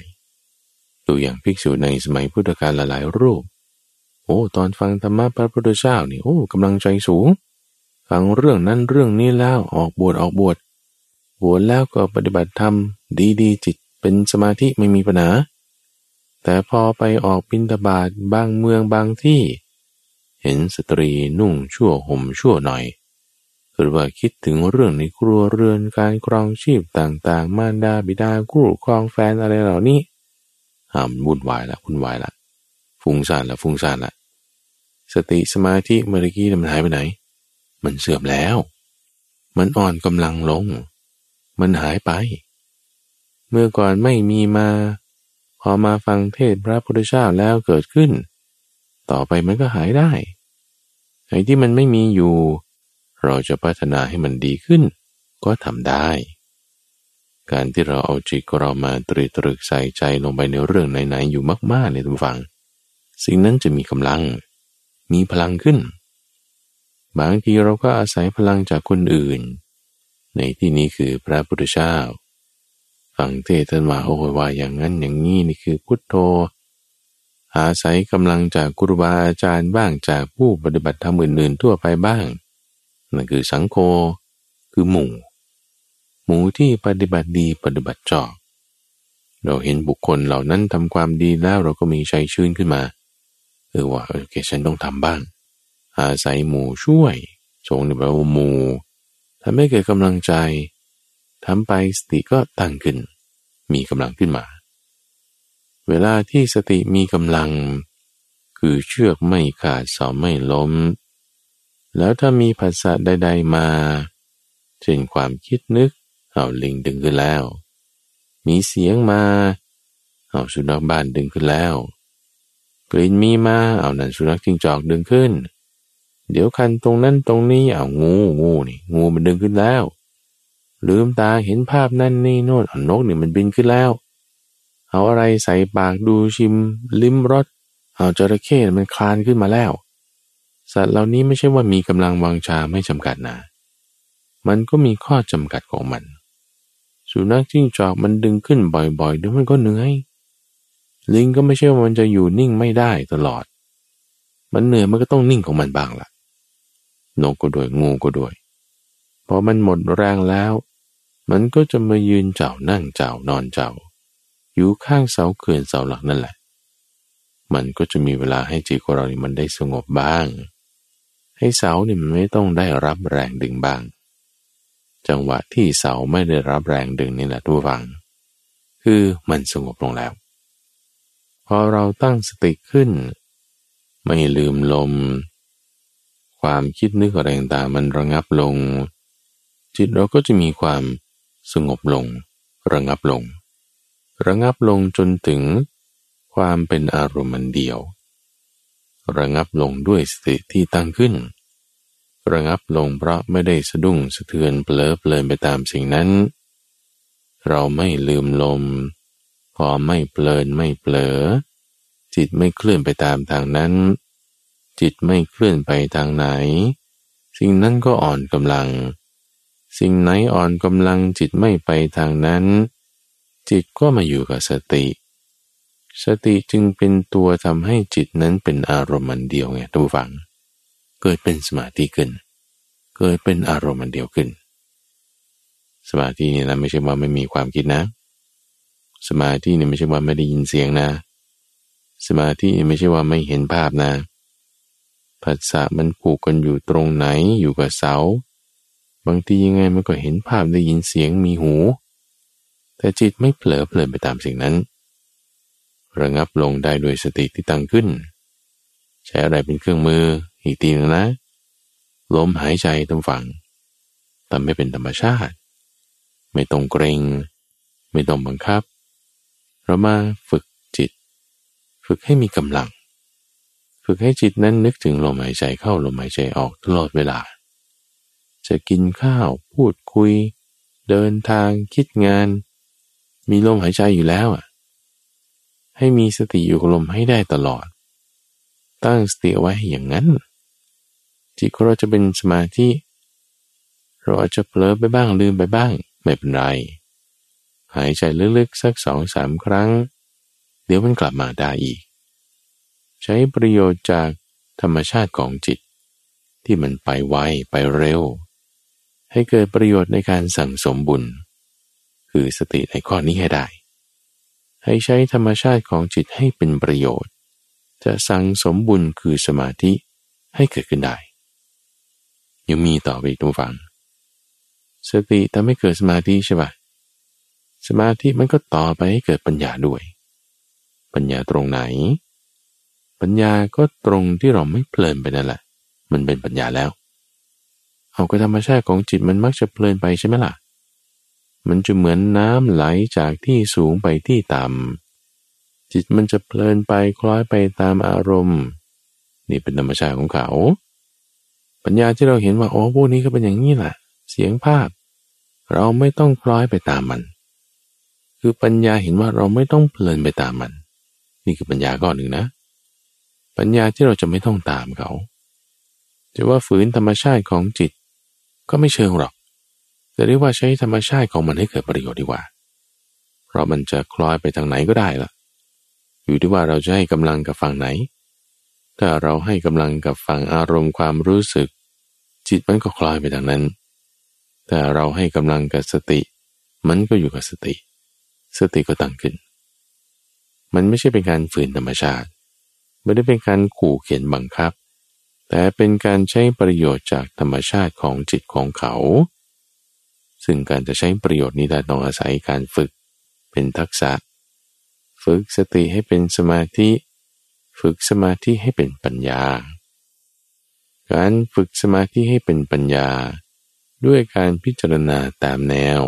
ตัวอย่างภิกษุในสมัยพุทธกาลหลายรูป โอ้ ตอนฟังธรรมะพระพุทธเจ้านี่โอ้กำลังใจสูง ฟังเรื่องนั้นเรื่องนี้แล้วออกบวชออกบวชบวชแล้วก็ปฏิบัติธรรมดีๆ จิตเป็นสมาธิไม่มีปัญหาแต่พอไปออกบินตบาทบางเมืองบางที่ เห็นสตรีนุ่งชั่วห่มชั่วหน่อย หรือว่าคิดถึงเรื่องในครัวเรือนการครองชีพต่างๆ มารดาบิดาคู่ครองแฟนอะไรเหล่านี้ห้ามวุ่นวายละวุ่นวายละฟุ้งซ่านละฟุ้งซ่านละสติสมาธิเมื่อกี้มันหายไปไหน มันเสื่อมแล้ว มันอ่อนกำลังลง มันหายไป เมื่อก่อนไม่มีมา พอมาฟังเทศพระพุทธเจ้าแล้วเกิดขึ้น ต่อไปมันก็หายได้ไอ้ที่มันไม่มีอยู่ เราจะพัฒนาให้มันดีขึ้น ก็ทำได้ การที่เราเอาจิตเรามาตรีตรึกใส่ใจลงไปในเรื่องไหนๆอยู่มากๆในทุกฝัง สิ่งนั้นจะมีกำลัง มีพลังขึ้น บางทีเราก็อาศัยพลังจากคนอื่น ในที่นี้คือพระพุทธเจ้าฟังเทศน์มาโอ้ยว่าอย่างนั้นอย่างนี้นี่คือพุทโธอาศัยกำลังจากครูบาอาจารย์บ้างจากผู้ปฏิบัติธรรมอื่นๆทั่วไปบ้าง นั่นคือสังโฆคือหมู่ หมู่ที่ปฏิบัติดีปฏิบัติจอบ เราเห็นบุคคลเหล่านั้นทำความดีแล้วเราก็มีใจชื่นขึ้นมาเออว่าโอเคฉันต้องทำบ้าง อาศัยหมู่ช่วยชงในแบบว่าหมู่ทำให้เกิดกำลังใจทำไปสติก็ตั้งขึ้น มีกำลังขึ้นมา เวลาที่สติมีกำลัง คือเชือกไม่ขาดสอไม่ล้ม แล้วถ้ามีภาษาใด ๆ มาเช่นความคิดนึก เอาลิงดึงขึ้นแล้ว มีเสียงมา เอาสุนัขบ้านดึงขึ้นแล้ว กลิ่นมีมา เอานั่นสุนัขจิงจอกดึงขึ้น เดี๋ยวคันตรงนั้นตรงนี้ เอางูงูนี่งูมันดึงขึ้นแล้ว ลืมตาเห็นภาพนั่นนี่โน่นนกนี่มันบินขึ้นแล้ว เอาอะไรใส่ปากดูชิม ลิ้มรสเอาจระเข้มันคลานขึ้นมาแล้ว สัตว์เหล่านี้ไม่ใช่ว่ามีกำลังวังชาไม่จำกัดนะ มันก็มีข้อจำกัดของมัน สุนัขจิ้งจอกมันดึงขึ้นบ่อยๆเดี๋ยวมันก็เหนื่อย ลิงก็ไม่ใช่ว่ามันจะอยู่นิ่งไม่ได้ตลอด มันเหนื่อยมันก็ต้องนิ่งของมันบ้างละ่ะ นกก็ด้วยงูก็ด้วย พอมันหมดแรงแล้ว มันก็จะมายืนเจ้านั่งเจ้านอนเจ้า อยู่ข้างเสาเขื่อนเสาหลักนั่นแหละมันก็จะมีเวลาให้จิตของเรานี่มันได้สงบบ้าง ให้เสาเนี่ยมันไม่ต้องได้รับแรงดึงบ้าง จังหวะที่เสาไม่ได้รับแรงดึงนี่แหละทุกฝัง คือมันสงบลงแล้ว พอเราตั้งสติขึ้น ไม่ลืมลม ความคิดนึกอะไรต่างมันระงับลง จิตเราก็จะมีความสงบลง ระงับลง ระงับลงจนถึงความเป็นอารมณ์เดียว ระงับลงด้วยสติที่ตั้งขึ้น ระงับลงเพราะไม่ได้สะดุ้งสะเทือนเปลอเปลินไปตามสิ่งนั้น เราไม่ลืมลม พอไม่เพลินไม่เผลอ จิตไม่เคลื่อนไปตามทางนั้น จิตไม่เคลื่อนไปทางไหน สิ่งนั้นก็อ่อนกำลัง สิ่งไหนอ่อนกำลังจิตไม่ไปทางนั้น จิตก็มาอยู่กับสติ สติจึงเป็นตัวทำให้จิตนั้นเป็นอารมณ์เดียวไงทุกฝัง เกิดเป็นสมาธิขึ้น เกิดเป็นอารมณ์เดียวขึ้น สมาธินี่นะไม่ใช่ว่าไม่มีความคิดนะ สมาธินี่ไม่ใช่ว่าไม่ได้ยินเสียงนะ สมาธิไม่ใช่ว่าไม่เห็นภาพนะภาษามันผูกกันอยู่ตรงไหนอยู่กับเสา บางทียังไงมันก็เห็นภาพได้ยินเสียงมีหู แต่จิตไม่เผลอเพลินไปตามสิ่งนั้น ระงับลงได้โดยสติที่ตั้งขึ้น ใช้อะไรเป็นเครื่องมืออีกทีนึงนะลมหายใจตรงฝั่งแต่ไม่เป็นธรรมชาติ ไม่ต้องเกรง ไม่ต้องบังคับ เรามาฝึกจิต ฝึกให้มีกำลัง ฝึกให้จิตนั้นนึกถึงลมหายใจเข้าลมหายใจออกตลอดเวลา จะกินข้าวพูดคุย เดินทางคิดงาน มีลมหายใจอยู่แล้วอะ ให้มีสติอยู่กับลมให้ได้ตลอด ตั้งสติไว้อย่างนั้น จิตของเราจะเป็นสมาธิ เราอาจจะเผลอไปบ้างลืมไปบ้าง ไม่เป็นไร หายใจลึกๆสักสองสามครั้ง เดี๋ยวมันกลับมาได้อีก ใช้ประโยชน์จากธรรมชาติของจิต ที่มันไปไวไปเร็ว ให้เกิดประโยชน์ในการสั่งสมบุญ คือสติในข้อนี้ให้ได้ ให้ใช้ธรรมชาติของจิตให้เป็นประโยชน์ จะสั่งสมบุญคือสมาธิให้เกิดขึ้นได้ ยังมีต่อไปอีกทุกฝัง สติทำให้เกิดสมาธิใช่ปะสมาธิมันก็ต่อไปให้เกิดปัญญาด้วย ปัญญาตรงไหน ปัญญาก็ตรงที่เราไม่เพลินไปนั่นแหละ มันเป็นปัญญาแล้ว เอาก็ธรรมชาติของจิตมันมักจะเพลินไปใช่ไหมล่ะ มันจะเหมือนน้ำไหลจากที่สูงไปที่ต่ำจิตมันจะเพลินไปคล้อยไปตามอารมณ์ นี่เป็นธรรมชาติของเขา ปัญญาที่เราเห็นว่าโอ้พวกนี้ก็เป็นอย่างนี้แหละเสียงภาพ เราไม่ต้องคล้อยไปตามมัน คือปัญญาเห็นว่าเราไม่ต้องเพลินไปตามมัน นี่คือปัญญาก้อนหนึ่งนะ ปัญญาที่เราจะไม่ต้องตามเขาจะว่าฝืนธรรมชาติของจิตก็ไม่เชิงหรอก แต่เรียกว่าใช้ธรรมชาติของมันให้เกิดประโยชน์ดีกว่า เพราะมันจะคล้อยไปทางไหนก็ได้ละอยู่ที่ว่าเราจะให้กำลังกับฝั่งไหน ถ้าเราให้กำลังกับฝั่งอารมณ์ความรู้สึก จิตมันก็คล้อยไปทางนั้น แต่เราให้กำลังกับสติ มันก็อยู่กับสติ สติก็ตั้งขึ้น มันไม่ใช่เป็นการฝืนธรรมชาติ ไม่ได้เป็นการขู่เขียนบังคับ แต่เป็นการใช้ประโยชน์จากธรรมชาติของจิตของเขา ซึ่งการจะใช้ประโยชน์นี้ได้ต้องอาศัยการฝึกเป็นทักษะ ฝึกสติให้เป็นสมาธิ ฝึกสมาธิให้เป็นปัญญา การฝึกสมาธิให้เป็นปัญญา ด้วยการพิจารณาตามแนว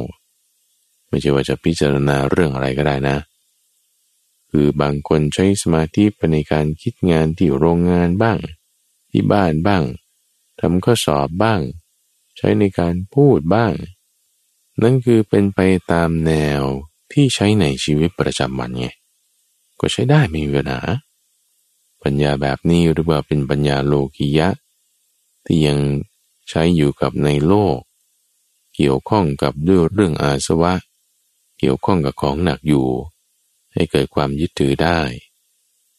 ไม่ใช่ว่าจะพิจารณาเรื่องอะไรก็ได้นะ คือบางคนใช้สมาธิไปในการคิดงานที่โรงงานบ้าง ที่บ้านบ้างทำข้อสอบบ้าง ใช้ในการพูดบ้าง นั่นคือเป็นไปตามแนวที่ใช้ในชีวิตประจำวันไง ก็ใช้ได้ไม่มีปัญหา ปัญญาแบบนี้หรือว่าเป็นปัญญาโลกิยะ ที่ยังใช้อยู่กับในโลก เกี่ยวข้องกับด้วยเรื่องอาสวะ เกี่ยวข้องกับของหนักอยู่ ให้เกิดความยึดถือได้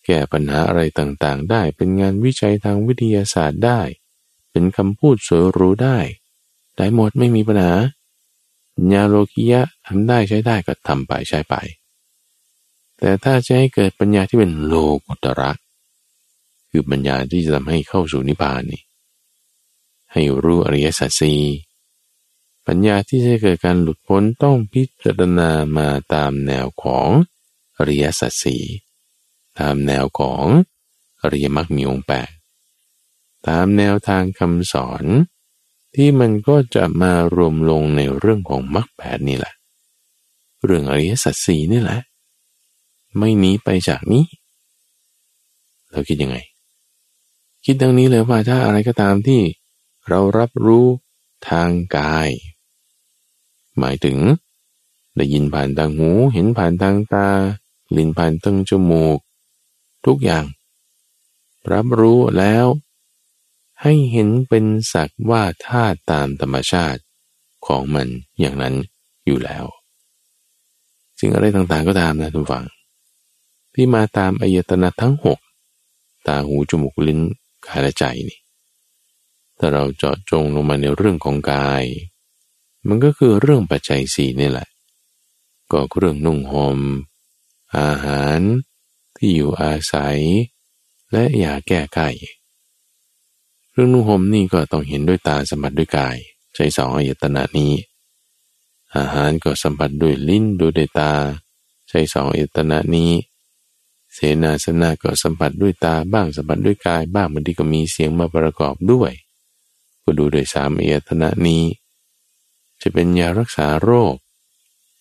แก้ปัญหาอะไรต่างๆ ได้ เป็นงานวิจัยทางวิทยาศาสตร์ได้ เป็นคำพูดสวยรู้ได้ ได้หมดไม่มีปัญหา ญาโลกิยะทำได้ใช้ได้ก็ทำไปใช้ไป แต่ถ้าจะให้เกิดปัญญาที่เป็นโลกุตระ คือปัญญาที่จะทำให้เข้าสู่นิพพานนี่ให้รู้อริยสัจสีปัญญาที่จะเกิดการหลุดพ้นต้องพิจารณามาตามแนวของอริยสัจสีตามแนวของอริยมรรคมีองค์แปดตามแนวทางคำสอน ที่มันก็จะมารวมลงในเรื่องของมรรคแปดนี่แหละ เรื่องอริยสัจสีนี่แหละ ไม่หนีไปจากนี้เราคิดยังไง คิดดังนี้เลยว่าถ้าอะไรก็ตามที่เรารับรู้ทางกาย หมายถึง ได้ยินผ่านทางหูเห็นผ่านทางตา ลิ้นผ่านทางจมูก ทุกอย่าง รับรู้แล้ว ให้เห็นเป็นสักว่าธาตุตามธรรมชาติของมันอย่างนั้นอยู่แล้วสิ่งอะไรต่างๆก็ตามนะทุกฝัง ที่มาตามอายตนะทั้งหกตาหูจมูกลิ้นกายและใจนี่ถ้าเราเจาะจงลงมาในเรื่องของกาย มันก็คือเรื่องปัจจัยสี่นี่แหละ ก็เรื่องนุ่งหม่มอาหารที่อยู่อาศัย และยาแก้ไข เรื่องนุ่งห่มนี่ก็ต้องเห็นด้วยตาสัมผัสด้วยกาย ใช้สองอายตนะนี้ อาหารก็สัมผัสด้วยลิ้นดูด้วยตา ใช้สองอายตนะนี้ เสนาสนะก็สัมผัสด้วยตาบ้างสัมผัสด้วยกาย บ้างบางทีก็มีเสียงมาประกอบด้วย ก็ดูโดยสามเอตนะนี้ จะเป็นยารักษาโรค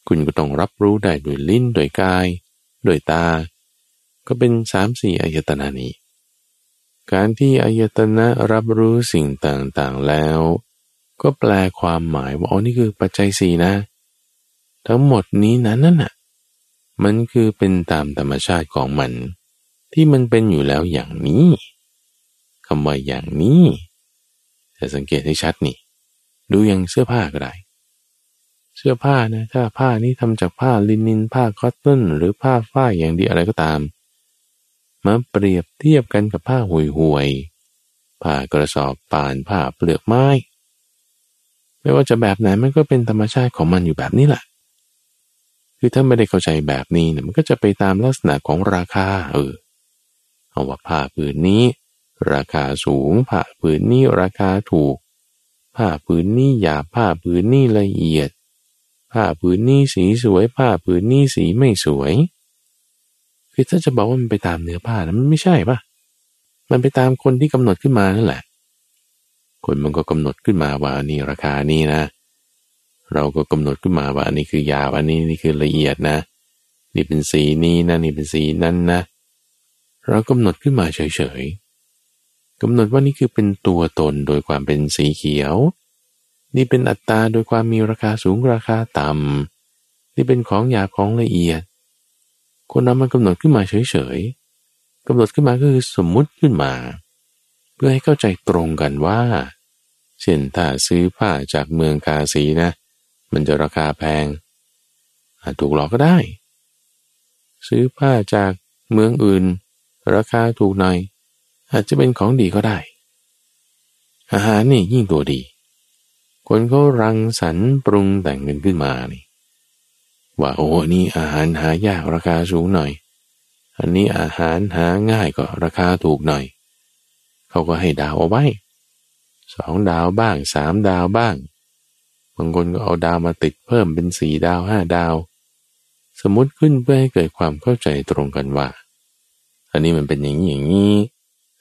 คุณก็ต้องรับรู้ได้โดยลิ้นโดยกายโดยตา ก็เป็นสามสี่อายตนะนี้ การที่อายตนะรับรู้สิ่งต่างๆแล้ว ก็แปลความหมายว่าอ๋อนี่คือปัจจัยสี่นะ ทั้งหมดนี้นั้นนั่นน่ะมันคือเป็นตามธรรมชาติของมัน ที่มันเป็นอยู่แล้วอย่างนี้คำว่าอย่างนี้แต่สังเกตให้ชัดนี่ ดูอย่างเสื้อผ้าก็ได้เสื้อผ้านะถ้าผ้านี้ทำจากผ้าลินินผ้าคอตตอนหรือผ้าฝ้ายอย่างดีอะไรก็ตาม มาเปรียบเทียบกันกับผ้าห่วยห่วยผ้ากระสอบป่านผ้าเปลือกไม้ ไม่ว่าจะแบบไหนมันก็เป็นธรรมชาติของมันอยู่แบบนี้แหละคือถ้าไม่ได้เข้าใจแบบนี้เนี่ยมันก็จะไปตามลักษณะของราคาเออเอาว่าผ้าผืนนี้ ราคาสูงผ้าผืนนี้ราคาถูก ผ้าผืนนี้หยาบผ้าผืนนี้ละเอียด ผ้าผืนนี้สีสวย ผ้าผืนนี้สีไม่สวย คือถ้าจะบอกว่ามันไปตามเนื้อผ้านะมันไม่ใช่ปะมันไปตามคนที่กำหนดขึ้นมานั่นแหละ คนมันก็กำหนดขึ้นมาว่าอันนี้ราคานี้นะ เราก็กำหนดขึ้นมาว่าอันนี้คือยาว อันนี้นี่คือละเอียดนะ นี่เป็นสีนี้นะ นี่เป็นสีนั้นนะ เรากำหนดขึ้นมาเฉยๆกำหนดว่านี่คือเป็นตัวตนโดยความเป็นสีเขียว นี่เป็นอัตตาโดยความมีราคาสูงราคาต่ำนี่เป็นของหยาบของละเอียด คนนำมันกำหนดขึ้นมาเฉยๆกำหนดขึ้นมาก็คือสมมุติขึ้นมา เพื่อให้เข้าใจตรงกันว่า เช่นถ้าซื้อผ้าจากเมืองกาสีนะ มันจะราคาแพงอาจถูกหลอกก็ได้ ซื้อผ้าจากเมืองอื่น ราคาถูกหน่อย อาจจะเป็นของดีก็ได้ อาหารนี่ยิ่งตัวดี คนเขารังสรรปรุงแต่งกันขึ้นมานี่ ว่าโอ้นี่อาหารหายากราคาสูงหน่อย อันนี้อาหารหาง่ายก็ราคาถูกหน่อย เขาก็ให้ดาวเอาไว้สองดาวบ้างสามดาวบ้าง บางคนก็เอาดาวมาติดเพิ่มเป็นสี่ดาวห้าดาว สมมติขึ้นเพื่อให้เกิดความเข้าใจตรงกันว่า อันนี้มันเป็นอย่างนี้อย่างนี้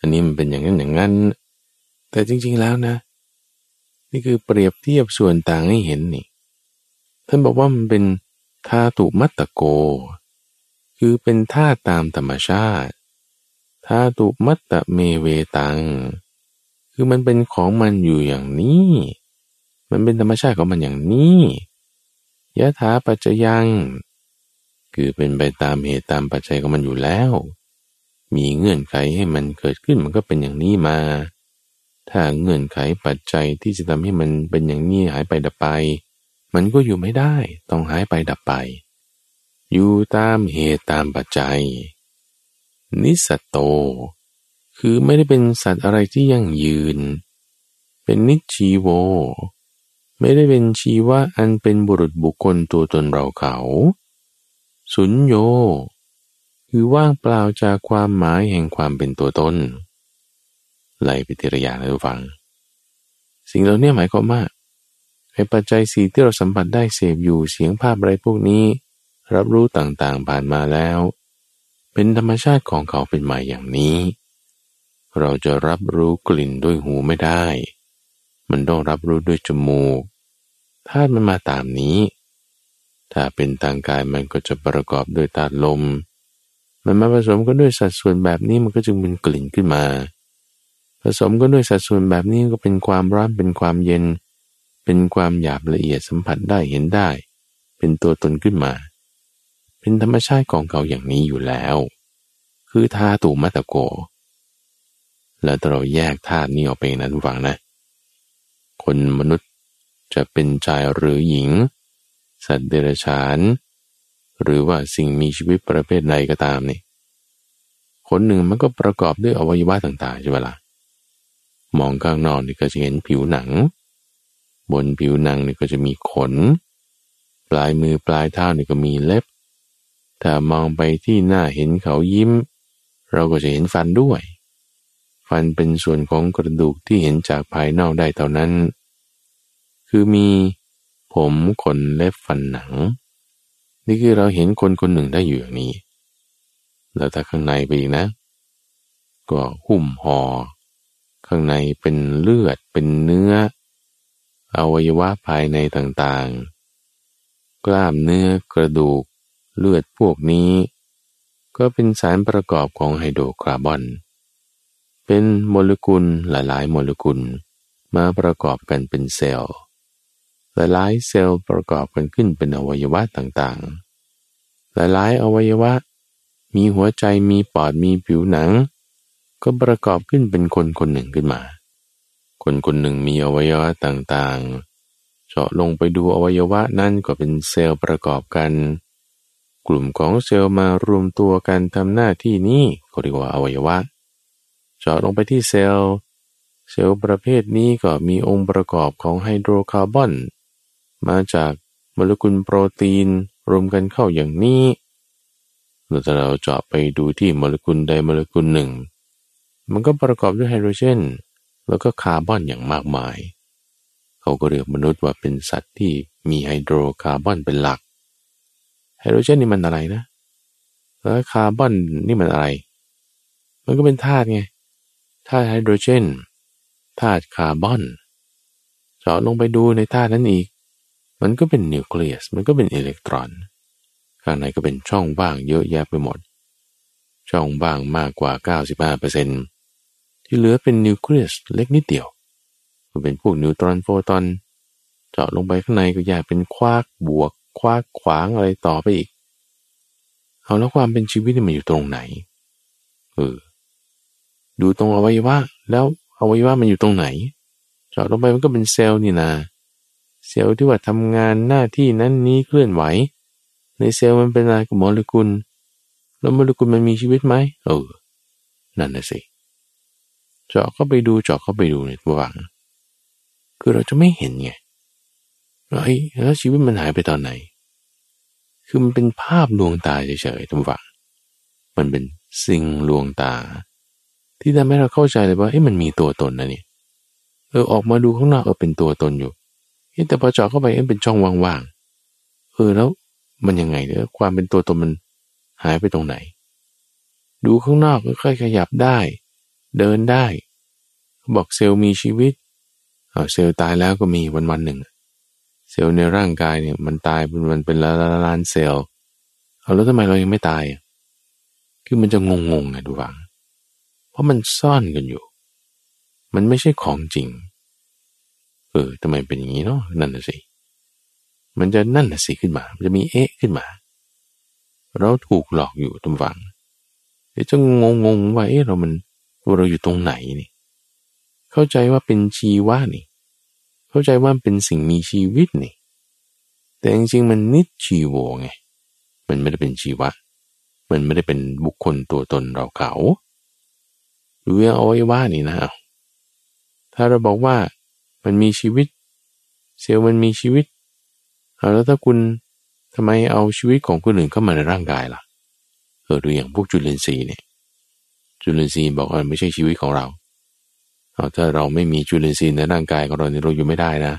อันนี้มันเป็นอย่างนั้นอย่างนั้น แต่จริง ๆแล้วนะ นี่คือเปรียบเทียบส่วนต่างให้เห็นนี่ ท่านบอกว่ามันเป็น ธาตุมัตตโก คือเป็นธาตุตามธรรมชาติธาตุมัตตเมเวตัง คือมันเป็นของมันอยู่อย่างนี้ มันเป็นธรรมชาติของมันอย่างนี้ยะถาปัจจยัง คือเป็นไปตามเหตุตามปัจจัยของมันอยู่แล้ว มีเงื่อนไขให้มันเกิดขึ้นมันก็เป็นอย่างนี้มา ถ้าเงื่อนไขปัจจัยที่จะทำให้มันเป็นอย่างนี้หายไปดับไป มันก็อยู่ไม่ได้ต้องหายไปดับไป อยู่ตามเหตุตามปัจจัย นิสัตโต คือไม่ได้เป็นสัตว์อะไรที่ยั่งยืน เป็นนิชีโว ไม่ได้เป็นชีวะอันเป็นบุรุษบุคคลตัวตนเราเขา สุญโย คือว่างเปล่าจากความหมายแห่งความเป็นตัวตนไล่ไปทีละอย่างนะทุกฝัง สิ่งเหล่านี้หมายความว่า ไอ้ปัจจัยสีที่เราสัมผัสได้เสพอยู่เสียงภาพอะไรพวกนี้ รับรู้ต่างๆผ่านมาแล้ว เป็นธรรมชาติของเขาเป็นมาอย่างนี้ เราจะรับรู้กลิ่นด้วยหูไม่ได้ มันต้องรับรู้ด้วยจมูกธาตุมันมาตามนี้ ถ้าเป็นทางกายมันก็จะประกอบด้วยธาตุลม มันมาผสมก็ด้วยสัดส่วนแบบนี้มันก็จึงเป็นกลิ่นขึ้นมา ผสมก็ด้วยสัดส่วนแบบนี้ก็เป็นความร้อนเป็นความเย็นเป็นความหยาบละเอียดสัมผัสได้เห็นได้ เป็นตัวตนขึ้นมา เป็นธรรมชาติของเขาอย่างนี้อยู่แล้ว คือธาตุมัตโก แล้วเราแยกธาตุนี้ออกไปนั้นฟังนะ คนมนุษย์จะเป็นชายหรือหญิง สัตว์เดรัจฉาน หรือว่าสิ่งมีชีวิตประเภทใดก็ตามนี่คนหนึ่งมันก็ประกอบด้วยอวัยวะต่างๆใช่ไหมละ่ะมองข้างนอกนี่ก็จะเห็นผิวหนัง บนผิวหนังนี่ก็จะมีขน ปลายมือปลายเท้านี่ก็มีเล็บ ถ้ามองไปที่หน้าเห็นเขายิ้ม เราก็จะเห็นฟันด้วย ฟันเป็นส่วนของกระดูกที่เห็นจากภายนอกได้เท่านั้น คือมีผมขนเล็บฟันหนัง นี่คือเราเห็นคนคนหนึ่งได้อยู่อย่างนี้ แล้วถ้าข้างในไปอีกนะ ก็หุ้มหอ่อข้างในเป็นเลือดเป็นเนื้อ อวัยวะภายในต่างๆ กล้ามเนื้อกระดูกเลือดพวกนี้ ก็เป็นสารประกอบของไฮโดรคาร์บอน เป็นโมเลกุลหลายๆ โมเลกุลมาประกอบกันเป็นเซลล์ หลายๆเซลล์ประกอบกันขึ้นเป็นอวัยวะต่างๆ หลายๆ อวัยวะ มีหัวใจมีปอดมีผิวหนัง ก็ประกอบขึ้นเป็นคนคนหนึ่งขึ้นมา คนคนหนึ่งมีอวัยวะต่างๆ เจาะลงไปดูอวัยวะนั่นก็เป็นเซลล์ประกอบกัน กลุ่มของเซลล์มารวมตัวกันทำหน้าที่นี้เขาเรียกว่าอวัยวะ เจาะลงไปที่เซลล์ เซลล์ประเภทนี้ก็มีองค์ประกอบของไฮโดรคาร์บอน มาจากโมเลกุลโปรตีนรวมกันเข้าอย่างนี้เราเราเจาะไปดูที่โมเลกุลใดโมเลกุลหนึ่ง มันก็ประกอบด้วยไฮโดรเจน แล้วก็คาร์บอนอย่างมากมาย เขาก็เรียกมนุษย์ว่าเป็นสัตว์ที่มีไฮโดรคาร์บอนเป็นหลัก ไฮโดรเจนนี่มันอะไรนะ แล้วคาร์บอนนี่มันอะไร มันก็เป็นธาตุไง ธาตุไฮโดรเจน ธาตุคาร์บอน เจาะลงไปดูในธาตุนั้นอีก มันก็เป็นนิวเคลียส มันก็เป็นอิเล็กตรอน ข้างในก็เป็นช่องว่างเยอะแยะไปหมด ช่องว่างมากกว่า 95% ที่เหลือเป็นนิวเคลียสเล็กนิดเดียวมันเป็นพวกนิวตรอนโฟตอน เจาะลงไปข้างในก็แยกเป็นควากบวก คว้าขวางอะไรต่อไปอีก เอาแล้วความเป็นชีวิตมันอยู่ตรงไหนเออดูตรงอวัยวะแล้วอวัยวะมันอยู่ตรงไหน เจาะลงไปมันก็เป็นเซลล์นี่นาเซลล์ที่ว่าทำงานหน้าที่นั้นนี้เคลื่อนไหว ในเซลล์มันเป็นอะไรกับโมเลกุล แล้วโมเลกุลมันมีชีวิตไหมเออ นั่นน่ะสิ เจาะเข้าไปดูเจาะเข้าไปดูในตัววัง คือเราจะไม่เห็นไงเฮ้ยแล้วชีวิตมันหายไปตอนไหน คือมันเป็นภาพลวงตาเฉยๆทุกฝังมันเป็นสิ่งลวงตา ที่ทำให้เราเข้าใจเลยว่าเอ้มันมีตัวตนนะนี่เออออกมาดูข้างนอกเออเป็นตัวตนอยู่เแต่พอเจาะเข้าไปเอ้เป็นช่องว่างๆเออแล้วมันยังไงเนี่ยความเป็นตัวตนมันหายไปตรงไหน ดูข้างนอกก็ค่อยขยับได้ เดินได้ บอกเซลล์มีชีวิตเอาเซลล์ตายแล้วก็มีวันวันหนึ่ง เซลล์ในร่างกายเนี่ยมันตายเป็นมันเป็นล้านล้านเซลล์เอาแล้วทำไมเรายังไม่ตาย คือมันจะงงงไงดูฟัง เพราะมันซ่อนกันอยู่ มันไม่ใช่ของจริง เออทำไมเป็นอย่างนี้เนาะนั่นน่ะสิ มันจะนั่นน่ะสิขึ้นมา มันจะมีเอ๊ะขึ้นมา เราถูกหลอกอยู่ทุกฝังเดี๋ยวจะงงงว่าเอ๊ะเรามัน ตัวเราอยู่ตรงไหนนี่ เข้าใจว่าเป็นชีวะนี่ เข้าใจว่าเป็นสิ่งมีชีวิตนี่ แต่จริงๆมันนิชีโวไง มันไม่ได้เป็นชีวะ มันไม่ได้เป็นบุคคลตัวตนเราเขาดูเรื่องอวัยวะนี่นะ ถ้าเราบอกว่ามันมีชีวิต เซลล์มันมีชีวิตแล้วถ้าคุณทำไมเอาชีวิตของคนอื่นเข้ามาในร่างกายล่ะ เออดูอย่างพวกจุลินทรีย์เนี่ย จุลินทรีย์บอกว่าไม่ใช่ชีวิตของเราเอาถ้าเราไม่มีจุลินทรีย์ในร่างกายของเราเนี่ยเราอยู่ไม่ได้นะ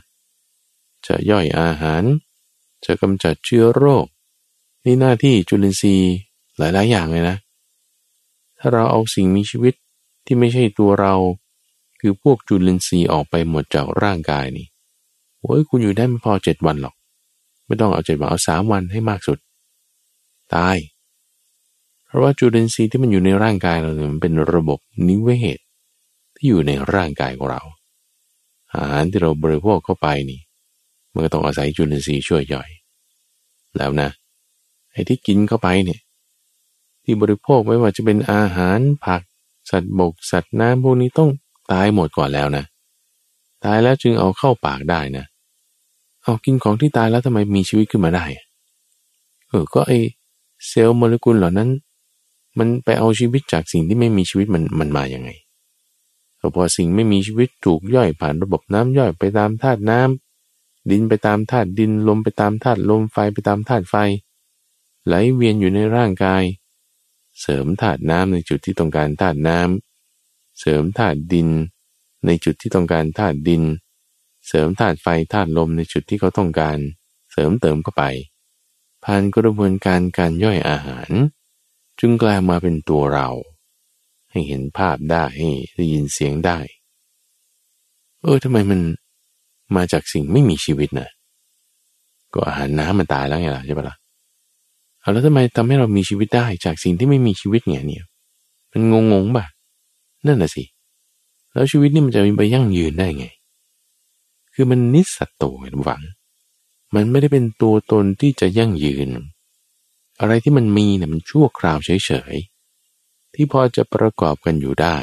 จะย่อยอาหาร จะกำจัดเชื้อโรค นี่หน้าที่จุลินทรีย์หลาย ๆ อย่างเลยนะ ถ้าเราเอาสิ่งมีชีวิตที่ไม่ใช่ตัวเรา คือพวกจุลินทรีย์ออกไปหมดจากร่างกายนี่โอ้ยคุณอยู่ได้ไม่พอเจ็ดวันหรอก ไม่ต้องเอาเจ็ดวันเอาสามวันให้มากสุด ตาย เพราะว่าจุลินทรีย์ที่มันอยู่ในร่างกายเราเนี่ยมันเป็นระบบนิเวศ ที่อยู่ในร่างกายของเรา อาหารที่เราบริโภคเข้าไปนี่มันก็ต้องอาศัยจุลินทรีย์ช่วยย่อย แล้วนะไอ้ที่กินเข้าไปเนี่ย ที่บริโภคไม่ว่าจะเป็นอาหารผัก สัตว์บก สัตว์น้ำพวกนี้ต้องตายหมดก่อนแล้วนะตายแล้วจึงเอาเข้าปากได้นะ เอากินของที่ตายแล้วทำไมมีชีวิตขึ้นมาได้ เออ ก็ไอเซลล์โมเลกุลเหล่านั้น มันไปเอาชีวิตจากสิ่งที่ไม่มีชีวิตมันมันมาอย่างไงพอสิ่งไม่มีชีวิตถูกย่อยผ่านระบบน้ำย่อยไปตามธาตุน้ำดินไปตามธาตุดินลมไปตามธาตุลมไฟไปตามธาตุไฟ ไหลเวียนอยู่ในร่างกาย เสริมธาตุน้ำในจุดที่ต้องการธาตุน้ำเสริมธาตุดิน ในจุดที่ต้องการธาตุดิน เสริมธาตุไฟธาตุลมในจุดที่เขาต้องการ เสริมเติมเข้าไป ผ่านกระบวนการการย่อยอาหาร จึงกลายมาเป็นตัวเรา ให้เห็นภาพได้ให้ได้ยินเสียงได้ เออทำไมมันมาจากสิ่งไม่มีชีวิตนะก็อาหารน้ำมันตายแล้วไงล่ะใช่ปะละ่ะเอาแล้วทำไมทำให้เรามีชีวิตได้จากสิ่งที่ไม่มีชีวิตเนี่ยเนี่ยมันงงงป่ะนั่นแหะสิแล้วชีวิตนี่มันจะมีไปยั่งยืนได้ไง คือมันนิสัตโตไงหวัง มันไม่ได้เป็นตัวตนที่จะยั่งยืน อะไรที่มันมีเนี่ยมันชั่วคราวเฉยๆ ที่พอจะประกอบกันอยู่ได้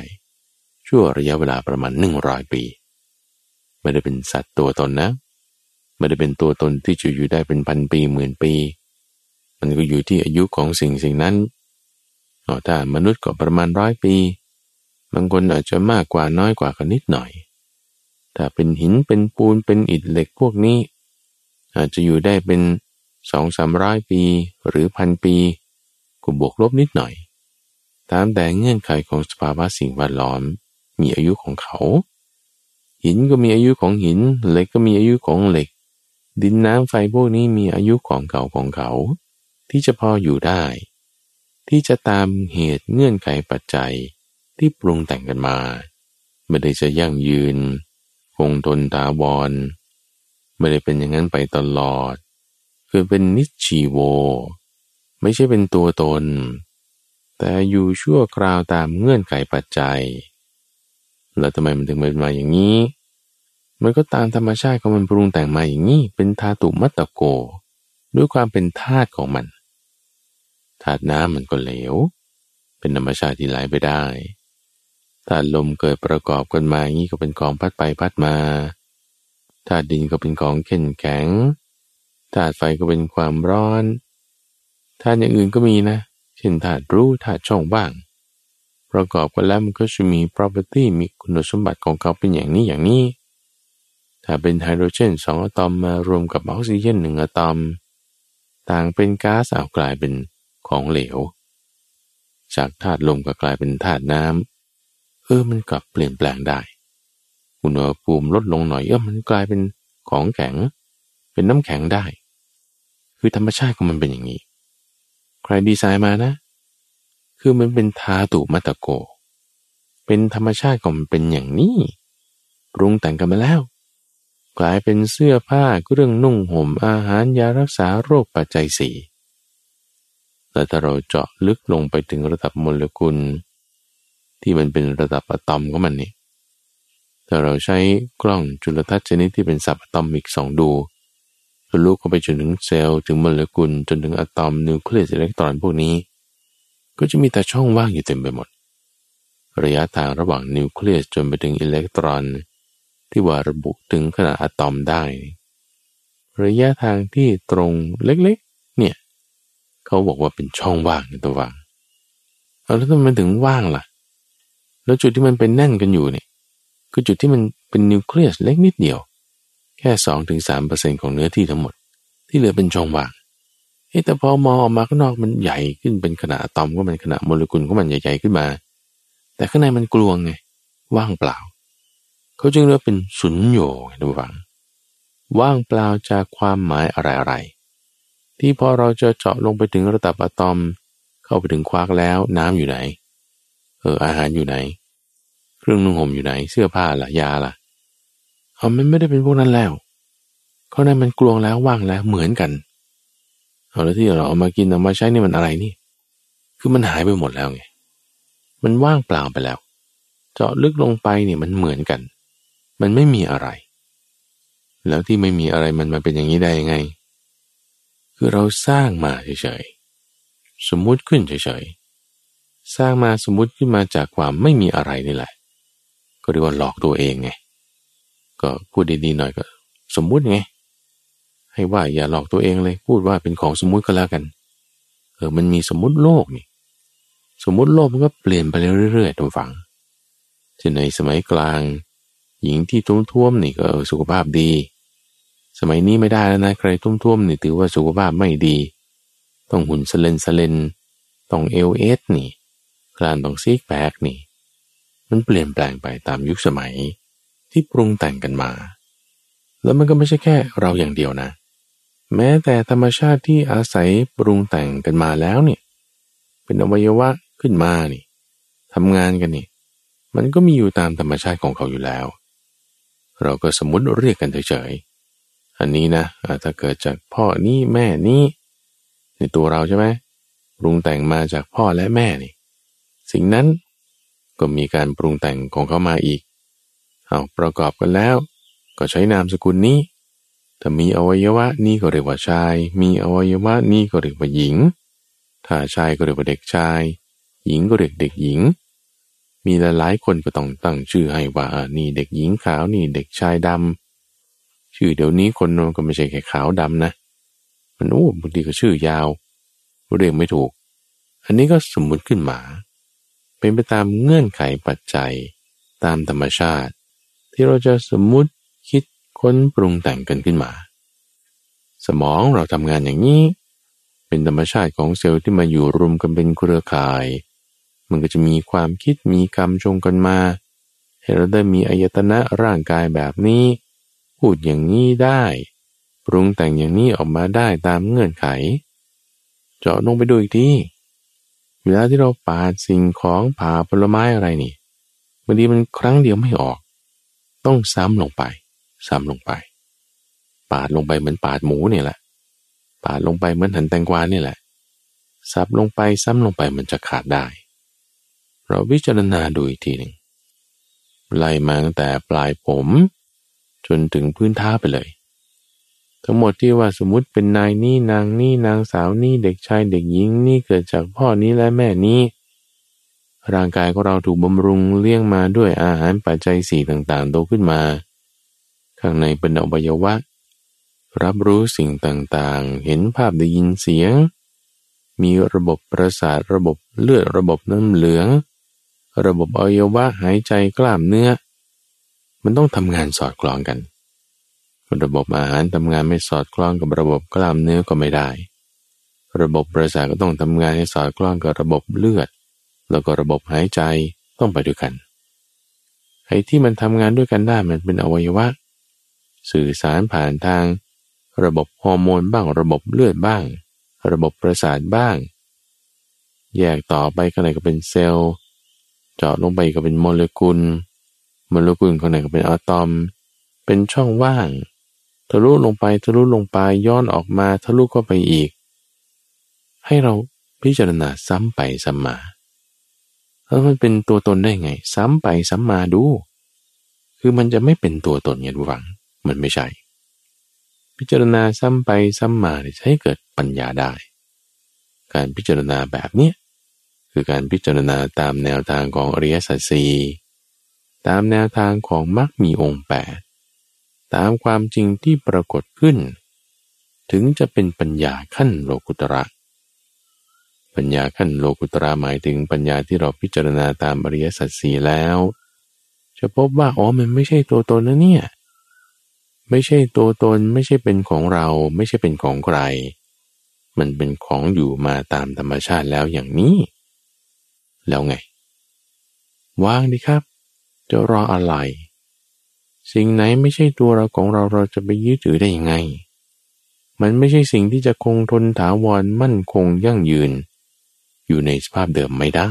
ชั่วระยะเวลาประมาณหนึ่งร้อยปี ไม่ได้เป็นสัตว์ตัวตนนะ ไม่ได้เป็นตัวตนที่จะอยู่ได้เป็นพันปีหมื่นปี มันก็อยู่ที่อายุของสิ่งสิ่งนั้นถ้ามนุษย์ก็ประมาณร้อยปี บางคนอาจจะมากกว่าน้อยกว่ากันนิดหน่อย ถ้าเป็นหินเป็นปูนเป็นอิฐเหล็กพวกนี้ อาจจะอยู่ได้เป็น สองสามร้อยปีหรือพันปี ก็บวกลบนิดหน่อย ตามแต่เงื่อนไขของสภาวะสิ่งแวดล้อม มีอายุของเขา หินก็มีอายุของหิน เหล็กก็มีอายุของเหล็ก ดินน้ำไฟพวกนี้มีอายุของเก่าของเขา ที่จะพออยู่ได้ ที่จะตามเหตุเงื่อนไขปัจจัยที่ปรุงแต่งกันมา ไม่ได้จะยั่งยืน คงทนตาวร ไม่ได้เป็นอย่างนั้นไปตลอด คือเป็นนิชีโว ไม่ใช่เป็นตัวตน แต่อยู่ชั่วคราวตามเงื่อนไขปัจจัย แล้วทำไมมันถึงเป็นมาอย่างนี้ มันก็ตามธรรมชาติของมันปรุงแต่งมาอย่างนี้ เป็นธาตุมัตตโก ด้วยความเป็นธาตุของมัน ธาตุน้ำมันก็เหลว เป็นธรรมชาติที่ไหลไปได้ธาตุลมเกิดประกอบกันมาอย่างนี้ก็เป็นของพัดไปพัดมา ธาตุดินก็เป็นของเข็นแข็ง ธาตุไฟก็เป็นความร้อนธาตุอย่างอื่นก็มีนะ เช่นธาตุรู้ธาตุช่องว่าง ประกอบกันแล้วมันก็จะมี property มีคุณสมบัติของเขาเป็นอย่างนี้อย่างนี้ ถ้าเป็นไฮโดรเจนสองอะตอมมารวมกับออกซิเจนหนึ่งอะตอม ต่างเป็นก๊าซเอากลายเป็นของเหลว จากธาตุลมก็กลายเป็นธาตุน้ำเออมันกลับเปลี่ยนแปลงได้ อุณหภูมิลดลงหน่อยเออมันกลายเป็นของแข็ง เป็นน้ำแข็งได้ คือธรรมชาติของมันเป็นอย่างนี้ ใครดีไซน์มานะ คือมันเป็นธาตุมัตโก เป็นธรรมชาติของมันเป็นอย่างนี้ปรุงแต่งกันมาแล้ว กลายเป็นเสื้อผ้าเครื่องนุ่งห่มอาหารยารักษาโรคปัจจัยสี่แต่ถ้าเราเจาะลึกลงไปถึงระดับโมเลกุล ที่มันเป็นระดับอะตอมของมันนี่ถ้าเราใช้กล้องจุลทรรศน์ชนิดที่เป็นสับอะตอมิกสองดู ทะลุเข้าไปจนถึงเซลล์ถึงโมเลกุลจนถึงอะตอมนิวเคลียสอิเล็กตรอนพวกนี้ ก็จะมีแต่ช่องว่างอยู่เต็มไปหมด ระยะทางระหว่างนิวเคลียสจนไปถึงอิเล็กตรอน ที่ว่าระบุถึงขนาดอะตอมได้ ระยะทางที่ตรงเล็กๆ เนี่ยเขาบอกว่าเป็นช่องว่างในตัวว่างเอาแล้วทำไมถึงว่างล่ะ แล้วจุดที่มันเป็นแน่นกันอยู่เนี่ยคือจุดที่มันเป็นนิวเคลียสเล็กนิดเดียว แค่สองถึงสามเปอร์เซ็นของเนื้อที่ทั้งหมด ที่เหลือเป็นช่องว่างเฮ้แต่พอมองออกมาข้างนอกมันใหญ่ขึ้นเป็นขนาดอะตอมก็มันขนาดโมเลกุลก็มันใหญ่ๆขึ้นมา แต่ข้างในมันกลวงไงว่างเปล่า เขาจึงเรียกเป็นสุญโยดูฟัง ว่างเปล่าจากความหมายอะไรๆที่พอเราจะเจาะลงไปถึงระดับอะตอม เข้าไปถึงควักแล้วน้ำอยู่ไหน เอออาหารอยู่ไหน เครื่องนุ่งห่มอยู่ไหน เสื้อผ้าล่ะยาล่ะ เอามันไม่ได้เป็นพวกนั้นแล้วเขาในมันกลวงแล้วว่างแล้วเหมือนกันเอาแล้วที่เราเอามากินเอามาใช้นี่มันอะไรนี่ คือมันหายไปหมดแล้วไงมันว่างเปล่าไปแล้ว เจาะลึกลงไปเนี่ยมันเหมือนกัน มันไม่มีอะไร แล้วที่ไม่มีอะไรมันมาเป็นอย่างนี้ได้ยังไง คือเราสร้างมาเฉยๆสมมุติขึ้นเฉยๆสร้างมาสมมุติขึ้นมาจากความไม่มีอะไรนี่แหละ ก็เรียกว่าหลอกตัวเองไง ก็พูดดีๆหน่อยก็ สมมุติไง ให้ว่าอย่าหลอกตัวเองเลย พูดว่าเป็นของสมมุติก็แล้วกัน เออมันมีสมมุติโลกนี่ สมมุติโลกมันก็เปลี่ยนไปเรื่อยๆทุกฝังเช่นในสมัยกลาง หญิงที่ตุ้มท้วมนี่ก็สุขภาพดี สมัยนี้ไม่ได้แล้วนะใครตุ้มท้วมนี่ถือว่าสุขภาพไม่ดี ต้องหุ่น slender slender ต้องเอว S นี่กล้ามต้อง six pack นี่ มันเปลี่ยนแปลงไปตามยุคสมัย ที่ปรุงแต่งกันมา แล้วมันก็ไม่ใช่แค่เราอย่างเดียวนะ แม้แต่ธรรมชาติที่อาศัยปรุงแต่งกันมาแล้วเนี่ย เป็นอวัยวะขึ้นมานี่ทำงานกันนี่ มันก็มีอยู่ตามธรรมชาติของเขาอยู่แล้ว เราก็สมมติเรียกกันเฉยๆ อันนี้นะถ้าเกิดจากพ่อนี้แม่นี้ในตัวเราใช่ไหมปรุงแต่งมาจากพ่อและแม่นี่ สิ่งนั้นก็มีการปรุงแต่งของเขามาอีก เอาประกอบกันแล้ว ก็ใช้นามสกุลนี้ ถ้ามีอวัยวะนี่ก็เรียกว่าชาย มีอวัยวะนี่ก็เรียกว่าหญิง ถ้าชายก็เรียกว่าเด็กชาย หญิงก็เรียกเด็กหญิง มีหลายๆคนก็ต้องตั้งชื่อให้ว่านี่เด็กหญิงขาวนี่เด็กชายดำชื่อเดี๋ยวนี้คนนก็ไม่ใช่แค่ขาวดำนะ มันโอ้บางทีก็ชื่อยาวเรียกไม่ถูก อันนี้ก็สมมุติขึ้นมา เป็นไปตามเงื่อนไขปัจจัยตามธรรมชาติ ที่เราจะสมมุติคิดค้นปรุงแต่งกันขึ้นมา สมองเราทำงานอย่างนี้ เป็นธรรมชาติของเซลล์ที่มาอยู่รวมกันเป็นเครือข่าย มันก็จะมีความคิดมีกรรมชงกันมาให้เราได้มีอายตนะร่างกายแบบนี้ พูดอย่างนี้ได้ ปรุงแต่งอย่างนี้ออกมาได้ตามเงื่อนไข เจาะลงไปดูอีกทีเวลาที่เราปาดสิ่งของผ่าผลไม้อะไรนี่บางทีมันครั้งเดียวไม่ออก ต้องซ้ำลงไป ซ้ำลงไป ปาดลงไปเหมือนปาดหมูเนี่ยแหละ ปาดลงไปเหมือนหันแตงกวาเนี่ยแหละ ซับลงไปซ้ำลงไปมันจะขาดได้ เราวิจารณาดูอีกทีหนึ่งไล่มาตั้งแต่ปลายผม จนถึงพื้นเท้าไปเลย ทั้งหมดที่ว่าสมมติเป็นนายนี่นางนี่นางสาวนี่เด็กชายเด็กหญิงนี่เกิดจากพ่อนี้และแม่นี้ ร่างกายของเราถูกบำรุงเลี้ยงมาด้วยอาหารปัจจัยสี่ต่างๆ โตขึ้นมา ข้างในเป็นอวัยวะ รับรู้สิ่งต่างๆ เห็นภาพได้ยินเสียง มีระบบประสาทระบบเลือดระบบน้ำเหลือง ระบบอวัยวะหายใจกล้ามเนื้อ มันต้องทำงานสอดคล้องกัน ระบบอาหารทำงานไม่สอดคล้องกับระบบกล้ามเนื้อก็ไม่ได้ ระบบประสาทก็ต้องทำงานให้สอดคล้องกับระบบเลือด แล้วก็ระบบหายใจต้องไปด้วยกัน ไอ้ที่มันทำงานด้วยกันได้มันเป็นอวัยวะ สื่อสารผ่านทาง ระบบฮอร์โมนบ้าง ระบบเลือดบ้าง ระบบประสาทบ้าง แยกต่อไปข้างในก็เป็นเซลล์ เจาะลงไปก็เป็นโมเลกุล โมเลกุลข้างในก็เป็นอะตอม เป็นช่องว่าง ทะลุลงไปทะลุลงไปย้อนออกมาทะลุเข้าไปอีก ให้เราพิจารณาซ้ำไปซ้ำมา แล้วมันเป็นตัวตนได้ไง ซ้ำไปซ้ำมาดู คือมันจะไม่เป็นตัวตนไงทุกฝัง มันไม่ใช่ พิจารณาซ้ำไปซ้ำมาจะให้เกิดปัญญาได้ การพิจารณาแบบเนี้ยคือการพิจารณาตามแนวทางของอริยสัจสีตามแนวทางของมรรคมีองค์แปดตามความจริงที่ปรากฏขึ้น ถึงจะเป็นปัญญาขั้นโลกุตระ ปัญญาขั้นโลกุตระหมายถึงปัญญาที่เราพิจารณาตามอริยสัจสีแล้ว จะพบว่าอ๋อมันไม่ใช่ตัวตนนะเนี่ยไม่ใช่ตัวตนไม่ใช่เป็นของเราไม่ใช่เป็นของใคร มันเป็นของอยู่มาตามธรรมชาติแล้วอย่างนี้ แล้วไงวางดิครับ จะรออะไร สิ่งไหนไม่ใช่ตัวเราของเราเราจะไปยึดถือได้ยังไง มันไม่ใช่สิ่งที่จะคงทนถาวรมั่นคงยั่งยืน อยู่ในสภาพเดิมไม่ได้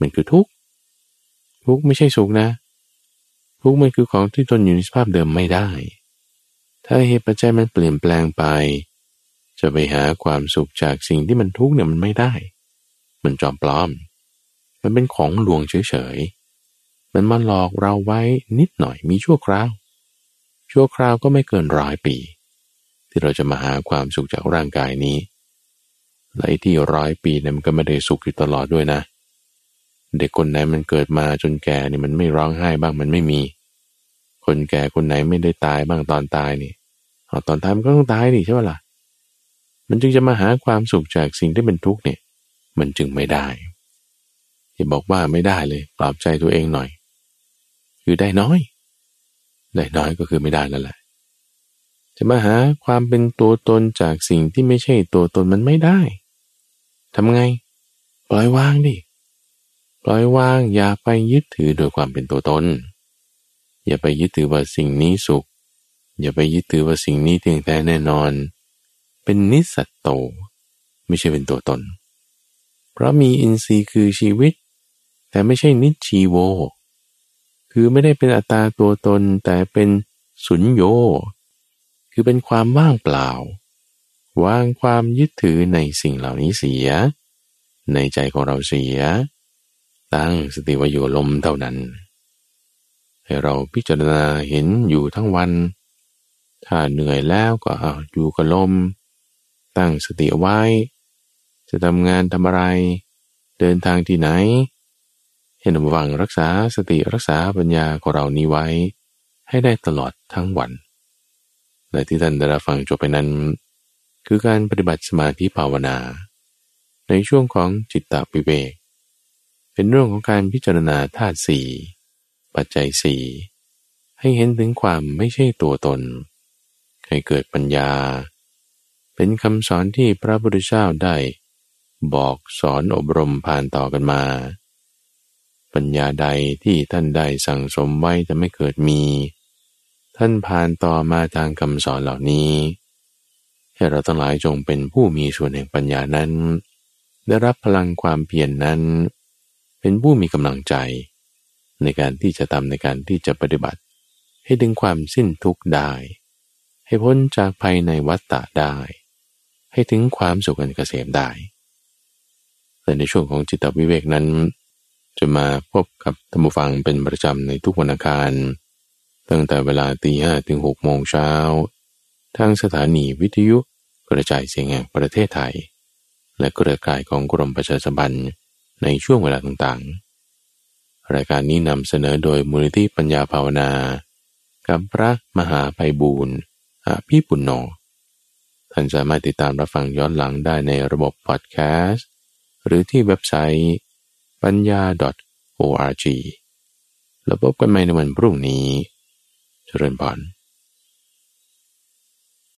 มันคือทุกข์ทุกข์ไม่ใช่สุขนะ ทุกข์มันคือของที่ทนอยู่ในสภาพเดิมไม่ได้ ถ้าเหตุปัจจัยมันเปลี่ยนแปลงไป จะไปหาความสุขจากสิ่งที่มันทุกข์เนี่ยมันไม่ได้ มันจอมปลอม มันเป็นของลวงเฉยๆ มันมาหลอกเราไว้นิดหน่อยมีชั่วคราว ชั่วคราวก็ไม่เกินร้อยปี ที่เราจะมาหาความสุขจากร่างกายนี้ และที่ร้อยปีเนี่ยมันก็ไม่ได้สุขอยู่ตลอดด้วยนะ เด็กคนไหนมันเกิดมาจนแก่นี่มันไม่ร้องไห้บ้างมันไม่มี คนแก่คนไหนไม่ได้ตายบ้างตอนตายนี่เอาตอนตายมันก็ต้องตายนี่ใช่ไหมล่ะ มันจึงจะมาหาความสุขจากสิ่งที่เป็นทุกข์เนี่ย มันจึงไม่ได้อย่าบอกว่าไม่ได้เลย ปรับใจตัวเองหน่อย คือได้น้อย ได้น้อยก็คือไม่ได้แล้วแหละจะมาหาความเป็นตัวตนจากสิ่งที่ไม่ใช่ตัวตนมันไม่ได้ ทำไง ปล่อยวางดิ ปล่อยวางอย่าไปยึดถือโดยความเป็นตัวตน อย่าไปยึดถือว่าสิ่งนี้สุข อย่าไปยึดถือว่าสิ่งนี้เที่ยงแท้แน่นอน เป็นนิสัตโต ไม่ใช่เป็นตัวตน เพราะมีอินทรีย์คือชีวิต แต่ไม่ใช่นิชีโว คือไม่ได้เป็นอัตตาตัวตนแต่เป็นสุญโย คือเป็นความว่างเปล่า วางความยึดถือในสิ่งเหล่านี้เสีย ในใจของเราเสีย ตั้งสติไว้อยู่ลมเท่านั้น ให้เราพิจารณาเห็นอยู่ทั้งวัน ถ้าเหนื่อยแล้วก็อยู่กับลม ตั้งสติไว้ จะทำงานทำอะไร เดินทางที่ไหนให้นำวังรักษาสติรักษาปัญญาของเรานี้ไว้ ให้ได้ตลอดทั้งวันและที่ท่านได้รับฟังจบไปนั้น คือการปฏิบัติสมาธิภาวนา ในช่วงของจิตตวิเวก เป็นเรื่องของการพิจารณาธาตุสี่ปัจจัยสี่ให้เห็นถึงความไม่ใช่ตัวตน ให้เกิดปัญญา เป็นคำสอนที่พระพุทธเจ้าได้ บอกสอนอบรมผ่านต่อกันมา ปัญญาใดที่ท่านได้สั่งสมไว้จะไม่เกิดมี ท่านผ่านต่อมาทางคำสอนเหล่านี้ ให้เราทั้งหลายจงเป็นผู้มีส่วนแห่งปัญญานั้น ได้รับพลังความเพียรนนั้น เป็นผู้มีกำลังใจ ในการที่จะทำในการที่จะปฏิบัติ ให้ถึงความสิ้นทุกข์ได้ ให้พ้นจากภัยในวัฏฏะได้ ให้ถึงความสุขอันเกษมได้แต่ในช่วงของจิตวิเวกนั้น จะมาพบกับธรรมฟังเป็นประจำในทุกวันอังคารตั้งแต่เวลาตีห้ถึงหกโมงเช้าทางสถานีวิทยุ กระจายเสียงแห่งประเทศไทย และกระจายของกรมประชาสัมพันธ์ในช่วงเวลาต่างๆ รายการนี้นำเสนอโดยมูลนิธิปัญญาภาวนา กับพระมหาไพบูรณ์อาภีปุณโญท่านสามารถติดตามรับฟังย้อนหลังได้ในระบบพอดแคสต์ หรือที่เว็บไซต์ปัญญา .org แล้วพบกันใหม่ในวันพรุ่งนี้ เจริญพร